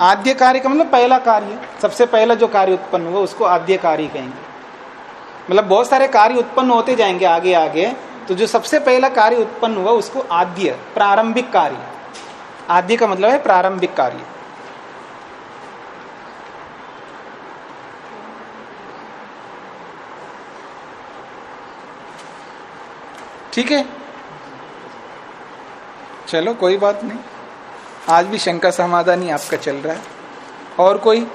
आद्य कार्य का मतलब पहला कार्य। सबसे पहला जो कार्य उत्पन्न हुआ उसको आद्य कार्य कहेंगे। मतलब बहुत सारे कार्य उत्पन्न होते जाएँगे आगे आगे। तो जो सबसे पहला कार्य उत्पन्न हुआ उसको आद्य, प्रारंभिक कार्य। आद्य का मतलब है प्रारंभिक कार्य। ठीक है? चलो, कोई बात नहीं। आज भी शंका समाधान ही आपका चल रहा है। और कोई एक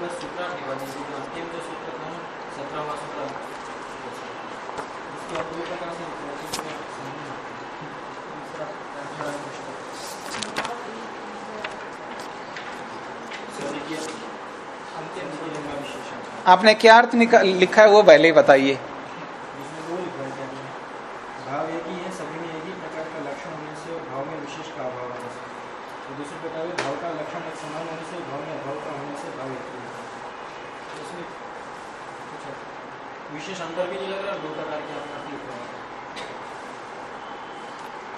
बार सूत्र के बाद जैसे जो अंतिम जो सूत्र था ना सत्रहवा सूत्र उसके अपने प्रकार से लिखा है, तो उसमें समझना। दूसरा अठारह पृष्ठ। सो देखिए, अंतिम को लिंगा विशेषण आपने क्या अर्थ निका- लिखा है वो पहले ही बताइए इसमें दो लिखा है क्या आपने? भाव एक ही है सभी में एक ही प्रकार का लक्षण होने से और भाव में विशेष का अभाव होने से तो दूसरे प्रकार में भाव का लक्षण एक समान होने से भाव में अभाव का होने से भाव एक ही होता है तो इसमें कुछ विशेष अंतर भी नहीं लग क्या दो लिखा है वो पहले ही बताइए।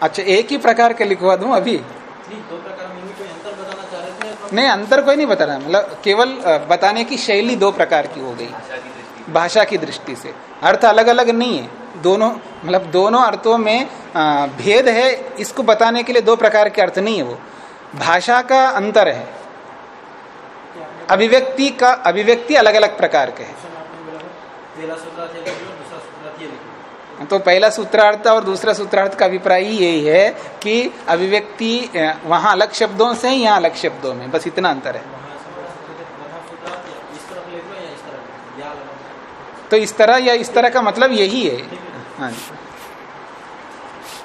अच्छा एक ही प्रकार के लिखवा दूँ अभी नहीं दो प्रकार में इनमें कोई अंतर बताना चाह रहे थे तो- नहीं अंतर कोई नहीं बता रहा मतलब केवल बताने की शैली दो प्रकार की हो गई। भाषा की दृष्टि से। अर्थ अलग अलग नहीं है। दोनों मतलब दोनों अर्थों में भेद है, इसको बताने के लिए दो प्रकार के अर्थ नहीं है वो। भाषा का अंतर है। अभिव्यक्ति का, अभिव्यक्ति अलग अलग प्रकार के है। तो पहला सूत्रार्थ और दूसरा सूत्रार्थ का अभिप्राय यही है कि अभिव्यक्ति वहाँ अलग शब्दों से यहाँ अलग शब्दों में। बस इतना अंतर है। तो इस तरह या इस तरह का मतलब यही है। है जी।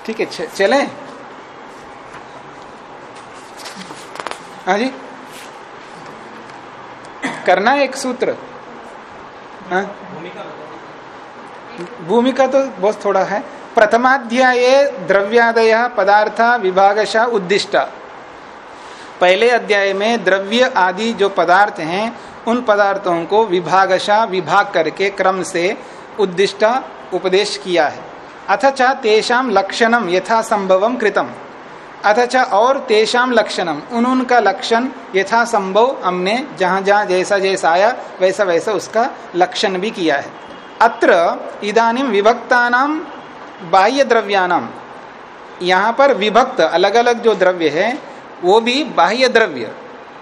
ठीक है चलें। हाँ जी। करना है एक सूत्र। हाँ। बताओ भूमिका तो बहुत थोड़ा है। प्रथमाध्याय द्रव्यादय पदार्थ विभागशा उद्दिष्टा। पहले अध्याय में द्रव्य आदि जो पदार्थ हैं, उन पदार्थों को विभागशा विभाग करके क्रम से उद्दिष्टा उपदेश किया है। अथच तेषाम लक्षणम यथा संभवम कृतम। अथच और तेषाम लक्षणम उन उनका लक्षण यथा संभव हमने जहाँ जहाँ जैसा जैसा आया, वैसा वैसा उसका लक्षण भी किया है। अत्र विभक्तानाम बाह्य द्रव्यानाम यहाँ पर विभक्त अलग अलग जो द्रव्य है, वो भी बाह्य द्रव्य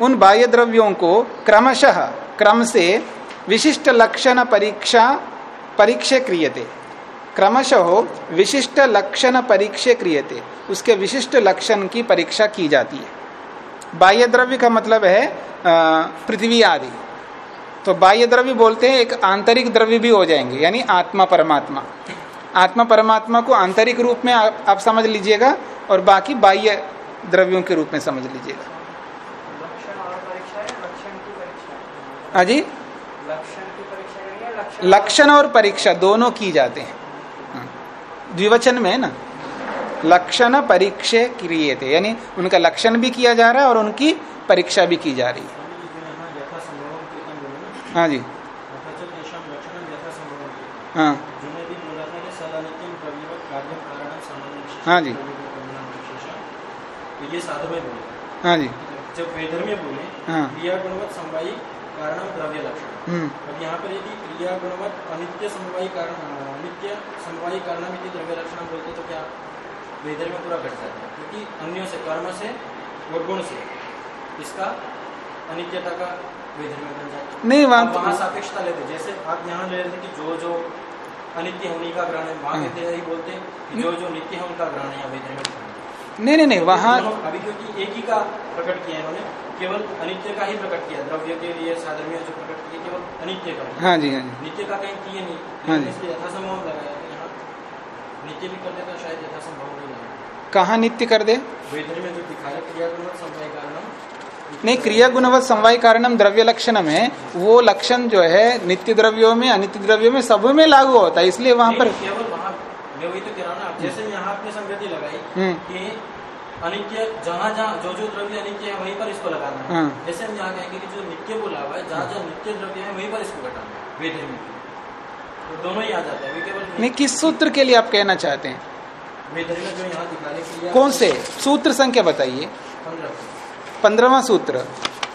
उन बाह्य द्रव्यों को क्रमशः, क्रम से विशिष्ट लक्षण परीक्षा, परीक्षे क्रियते। क्रमशः विशिष्ट लक्षण परीक्षे क्रियते। उसके विशिष्ट लक्षण की परीक्षा की जाती है। बाह्य द्रव्य का मतलब है पृथ्वी आदि। तो बाह्य द्रव्य बोलते हैं एक आंतरिक द्रव्य भी हो जाएँगे यानी आत्मा परमात्मा। आत्मा परमात्मा को आंतरिक रूप में आप, आप समझ लीजिएगा और बाकी बाह्य द्रव्यों के रूप में समझ लीजिएगा। है जी? लक्षण और परीक्षा दोनों की जाते हैं। हाँ। द्विवचन में है ना? लक्षण परीक्षे क्रिय थे यानी उनका लक्षण भी किया जा रहा है और उनकी परीक्षा भी की जा रही है। कार्यम कारणम सामान्य हाँ। जी। तो ये साधु में बोले। हाँ जी। जब वेदर में बोले हाँ। क्रिया गुणवत समवायी कारणम द्रव्य लक्षण। हम्म। अब यहाँ पर यदि क्रिया गुणवत अनित्य समवायी कारण अनित्य समवायी कारणम यदि द्रव्य लक्षण बोलते तो क्या वेदर में पूरा घट जाता है? क्योंकि अन्यों से कर्म से और गुण से इसका अनित्यता का वेदर में बन जाता नहीं वहाँ वहाँ सापेक्षता लेते जैसे आप यहाँ ले रहे थे कि जो जो अनित्य है उन्हीं का ग्रहण है। वहाँ हाँ। कहते हैं यही बोलते हैं जो जो नित्य है उनका ग्रहण है या वेदर में नहीं नहीं नहीं वहाँ अभी क्योंकि एक ही का प्रकट किया है इन्होंने केवल अनित्य का ही प्रकट किया। द्रव्य के लिए साधर्म्य जो प्रकट किया केवल अनित्य का। हाँ जी हाँ जी। नित्य का कहीं किए नहीं। हाँ जी। इसलिए यथासंभव लगाया यहाँ नित्य भी करने का शायद यथासंभव नहीं। लगा कहाँ नित्य कर दे? वेदर में जो दिखाया क्रिया गुण समवाय कारण नहीं क्रिया गुणवत समवाय कारणम द्रव्य लक्षण में वो लक्षण जो है नित्य द्रव्यों में अनित्य द्रव्यों में सब में लागू होता है इसलिए वहाँ पर वहाँ मैं वही तो कह रहा हूँ ना जैसे यहाँ आपने संगति लगाई हम्म। कि अनित्य जहाँ जहाँ जो जो द्रव्य अनित्य है वहीं पर इसको लगाना है। हाँ। जैसे हम यहाँ कहेंगे कि जो नित्य बोला हुआ है जहाँ जहाँ नित्य द्रव्य है वहीं पर इसको घटाना है वेद तो दोनों ही आ जाता है केवल नहीं किस सूत्र के लिए आप कहना चाहते हैं? वेद जो यहाँ दिखा रहे क्रिया कौन से? सूत्र संख्या बताइए। पंद्रहवा सूत्र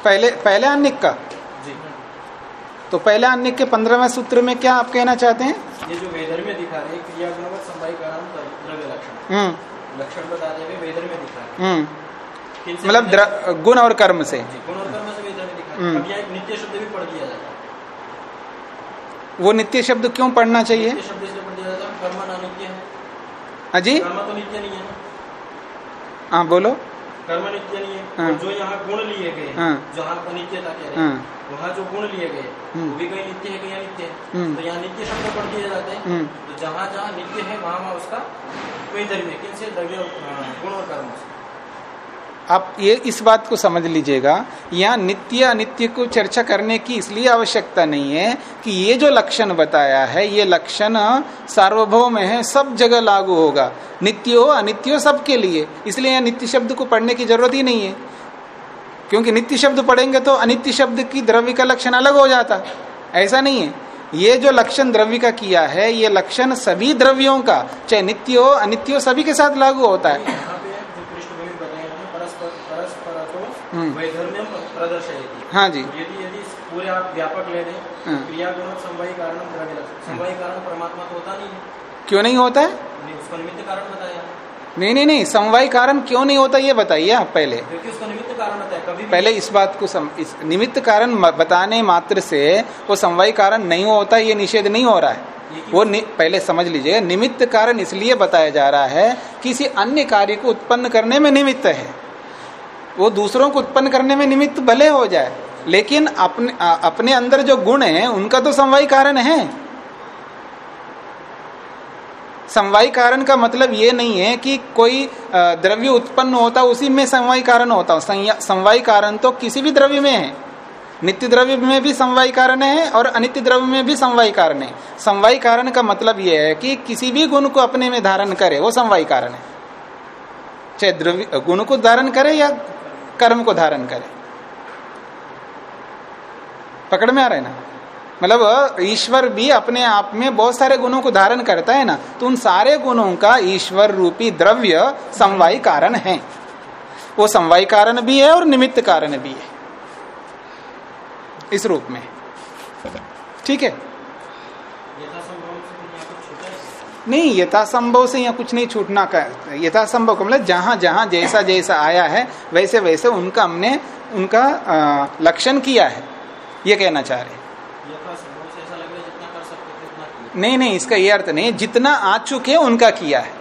पहले पहले अन्निक का। जी। तो पहले अन्निक के पंद्रहवें सूत्र में क्या आप कहना चाहते हैं? ये जो वेदर में दिखा रहे हैं क्रिया गुणवत कारण द्रव्य लक्षण। हम्म। लक्षण बता रहे वेदर में दिखा रहे हम्म। मतलब गुण और कर्म से। गुण और कर्म से वेदर में दिखा हम्म। यहाँ एक नित्य शब्द भी पढ़ दिया जाता वो नित्य शब्द क्यों पढ़ना चाहिए? नित्य शब्द इसलिए पढ़ दिया जाता है कर्म अनित्य है। हाँ जी। कर्म तो नित्य नहीं है हाँ बोलो। कर्म नित्य नहीं है हाँ। जो यहाँ गुण लिए गए हैं। जहाँ अनित्यता कह रहे हाँ। हैं वहाँ जो गुण लिए गए हम्म। वो भी कहीं नित्य है कहीं नित्य है हम्म। तो यहाँ नित्य शब्द पढ़ दिए जाते हैं हम्म। तो जहाँ जहाँ नित्य है वहाँ वहाँ उसका कोई धर्म है किन से द्रव्य गुण और कर्म से आप ये इस बात को समझ लीजिएगा, यहाँ नित्य अनित्य को चर्चा करने की इसलिए आवश्यकता नहीं है कि ये जो लक्षण बताया है, ये लक्षण सार्वभौम है, सब जगह लागू होगा। नित्य हो अनित्य सबके लिए। इसलिए यहाँ नित्य शब्द को पढ़ने की ज़रूरत ही नहीं है। क्योंकि नित्य शब्द पढ़ेंगे तो अनित्य शब्द की द्रव्य का लक्षण अलग हो जाता। ऐसा नहीं है। ये जो लक्षण द्रव्य का किया है, ये लक्षण सभी द्रव्यों का, चाहे नित्य हो अनित्य हो सभी के साथ लागू होता है यहाँ पे जो पृष्ठभूमि बताए हैं परस्पर परस्पर तो हम्म। वैधर्म्यम प्रदर्शयती हाँ जी। यदि यदि पूरे आप व्यापक ले रहे हाँ। हैं क्रिया गुण समवाय कारण समवाय कारण परमात्मा तो होता नहीं है। क्यों नहीं होता है? नहीं, निमित्त कारण बताया। नहीं नहीं नहीं समवाय कारण क्यों नहीं होता ये बताइए आप पहले। निमित्त कारण बताया कभी पहले इस बात को सम, इस निमित्त कारण बताने मात्र से वो समवाय कारण नहीं होता ये निषेध नहीं हो रहा है। वो नि, पहले समझ लीजिए निमित्त कारण इसलिए बताया जा रहा है किसी अन्य कार्य को उत्पन्न करने में निमित्त है। वो दूसरों को उत्पन्न करने में निमित्त भले हो जाए, लेकिन अपने अपने अंदर जो गुण है, उनका तो समवाय कारण है। समवाय कारण का मतलब ये नहीं है कि कोई द्रव्य उत्पन्न होता, उसी में समवाय कारण होता। समवाय कारण तो किसी भी द्रव्य में है। नित्य द्रव्य में भी समवाय कारण है और अनित्य द्रव्य में भी समवाय कारण है। समवाय कारण का मतलब यह है कि किसी भी गुण को अपने में धारण करे, वो समवाय कारण है। चाहे द्रव्य, गुण को धारण करे या कर्म को धारण करे। पकड़ में आ रहा ना? मतलब ईश्वर भी अपने आप में बहुत सारे गुणों को धारण करता है ना तो उन सारे गुणों का ईश्वर रूपी द्रव्य समवाय कारण है। वो समवाय कारण भी है और निमित्त कारण भी है। इस रूप में। ठीक है यथासंभव से तो यहाँ कुछ छूटा है नहीं यथासंभव से यहाँ कुछ नहीं छूटना का यथासंभव का मतलब जहाँ जहाँ जैसा जैसा आया है वैसे वैसे उनका हमने उनका लक्षण किया है। ये कहना चाह रहे नहीं नहीं इसका ये अर्थ नहीं जितना आ चुके उनका किया है।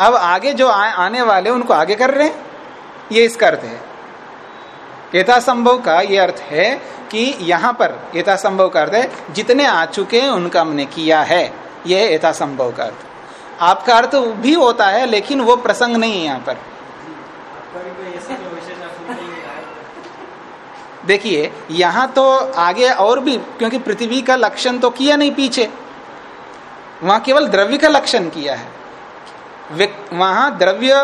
अब आगे जो आ, आने वाले उनको आगे कर रहे हैं? ये इसका अर्थ है। यथासंभव का ये अर्थ है कि यहाँ पर यथासंभव का अर्थ है जितने आ चुके हैं उनका हमने किया है। यह यथासंभव का अर्थ आपका अर्थ भी होता है, लेकिन वो प्रसंग नहीं है यहाँ पर। देखिए, यहाँ तो आगे और भी, क्योंकि पृथ्वी का लक्षण तो किया नहीं पीछे। वहाँ केवल द्रव्य का लक्षण किया है। वहाँ द्रव्य,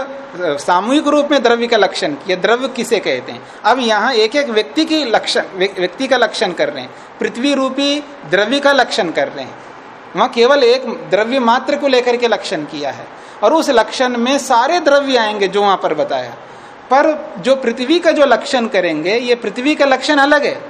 सामूहिक रूप में द्रव्य का लक्षण किया। द्रव्य किसे कहते हैं? अब यहाँ एक एक व्यक्ति की लक्षण व्यक्ति का लक्षण कर रहे हैं। पृथ्वी रूपी द्रव्य का लक्षण कर रहे हैं। वहाँ केवल एक द्रव्य मात्र को लेकर के लक्षण किया है। और उस लक्षण में सारे द्रव्य आएँगे जो वहाँ पर बताया। पर जो पृथ्वी का जो लक्षण करेंगे ये पृथ्वी का लक्षण अलग है।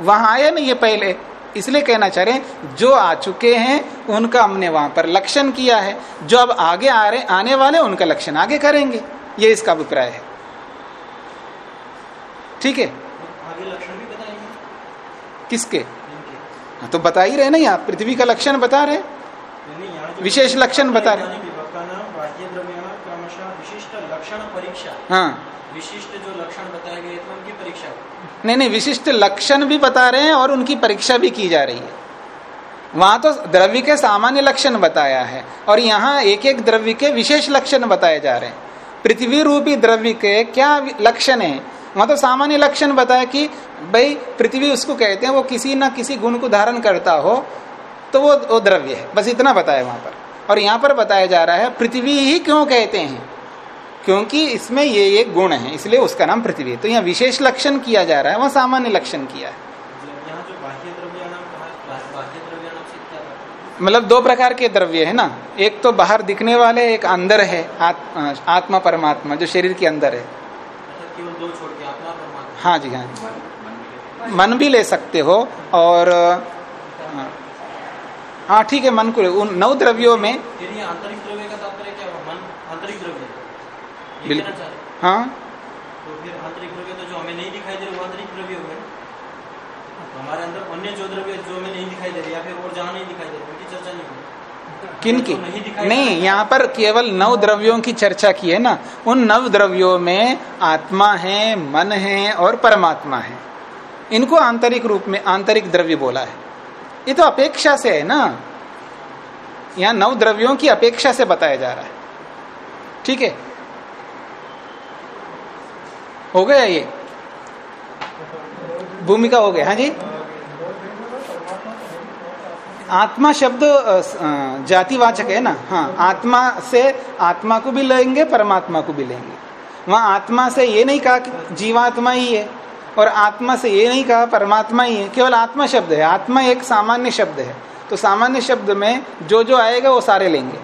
वहाँ आए नहीं ये पहले। इसलिए कहना चाह रहे हैं जो आ चुके हैं उनका हमने वहाँ पर लक्षण किया है। जो अब आगे आ रहे आने वाले उनका लक्षण आगे करेंगे। ये इसका अभिप्राय है। ठीक है? आगे लक्षण भी बताएँगे। किसके? तो बता ही रहे ना यहाँ पृथ्वी का लक्षण बता रहे हैं। विशेष लक्षण बता रहे। हाँ। विशिष्ट जो लक्षण बताए गए थे उनकी परीक्षा। नहीं नहीं विशिष्ट लक्षण भी बता रहे हैं और उनकी परीक्षा भी की जा रही है। वहाँ तो द्रव्य के सामान्य लक्षण बताया है और यहाँ एक एक द्रव्य के विशेष लक्षण बताए जा रहे हैं। पृथ्वी रूपी द्रव्य के क्या लक्षण है? वहाँ तो सामान्य लक्षण बताया कि भाई पृथ्वी उसको कहते हैं वो किसी ना किसी गुण को धारण करता हो तो वो वो द्रव्य है। बस इतना बताया वहाँ पर। और यहाँ पर बताया जा रहा है पृथ्वी ही क्यों कहते हैं? क्योंकि इसमें ये एक गुण है इसलिए उसका नाम पृथ्वी है। तो यहाँ विशेष लक्षण किया जा रहा है वहाँ सामान्य लक्षण किया है? मतलब दो प्रकार के द्रव्य है ना। एक तो बाहर दिखने वाले एक अंदर है आत, आत्मा परमात्मा जो शरीर के अंदर है। केवल दो छोड़ के आत्मा और परमात्मा हाँ जी हाँ जी। मन भी ले सकते हो और हाँ, हाँ ठीक है मन को उन नौ द्रव्यों में आंतरिक द्रव्य का तात्पर्य क्या हुआ? मन आंतरिक द्रव्य। बिल्कुल। हैं। हाँ। तो फिर आंतरिक द्रव्य तो जो हमें नहीं दिखाई दे रहे वो आंतरिक द्रव्य हुए। तो हमारे अंदर अन्य जो द्रव्य जो हमें नहीं दिखाई दे रहे या फिर और जहाँ नहीं दिखाई दे रहे उनकी चर्चा नहीं हुई। किन की? जो नहीं दिखाई नहीं, यहाँ पर केवल नव द्रव्यों की चर्चा की है ना। उन नव द्रव्यों में आत्मा है, मन है और परमात्मा है। इनको आंतरिक रूप में, आंतरिक द्रव्य बोला है। ये तो अपेक्षा से है ना। यहाँ नव द्रव्यों की अपेक्षा से बताया जा रहा है। ठीक है? हो गया ये? भूमिका हो गया। हाँ जी? आत्मा शब्द जातिवाचक है ना? हाँ आत्मा से आत्मा को भी लेंगे, परमात्मा को भी लेंगे। वहाँ आत्मा से ये नहीं कहा कि जीवात्मा ही है, और आत्मा से ये नहीं कहा परमात्मा ही है। केवल आत्मा शब्द है। आत्मा एक सामान्य शब्द है। तो सामान्य शब्द में जो जो आएगा, वो सारे लेंगे।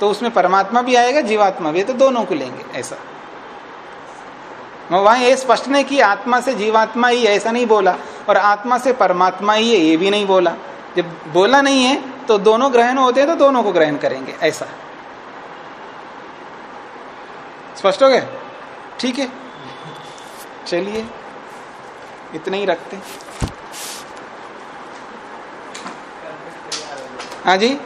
तो उसमें परमात्मा भी आएगा, जीवात्मा भी तो दोनों को लेंगे, ऐसा। वहाँ ये स्पष्ट नहीं कि आत्मा से जीवात्मा ही, ऐसा नहीं बोला। और आत्मा से परमात्मा ही है, ये भी नहीं बोला। जब बोला नहीं है तो दोनों ग्रहण होते हैं तो दोनों को ग्रहण करेंगे, ऐसा। स्पष्ट हो गया? ठीक है। चलिए, इतना ही रखते हैं। जी?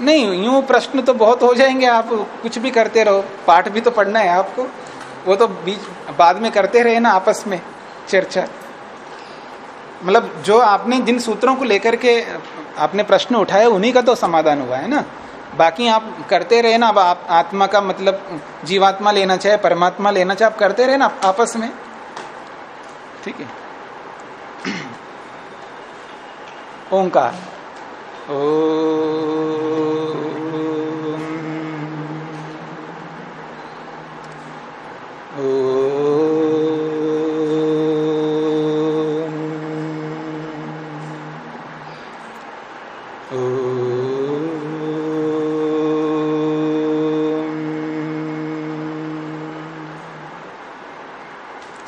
नहीं, यूँ प्रश्न तो बहुत हो जाएँगे, आप कुछ भी करते रहो। पाठ भी तो पढ़ना है आपको। वो तो बीच, बाद में करते रहे ना, आपस में चर्चा। मतलब जो आपने जिन सूत्रों को लेकर के आपने प्रश्न उठाया उन्हीं का तो समाधान हुआ है ना? बाकी आप करते रहे ना, अब आप आत्मा का मतलब जीवात्मा लेना चाहे, परमात्मा लेना चाहे, आप करते रहे ना आपस में? ठीक है। ओंकार।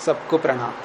सबको प्रणाम।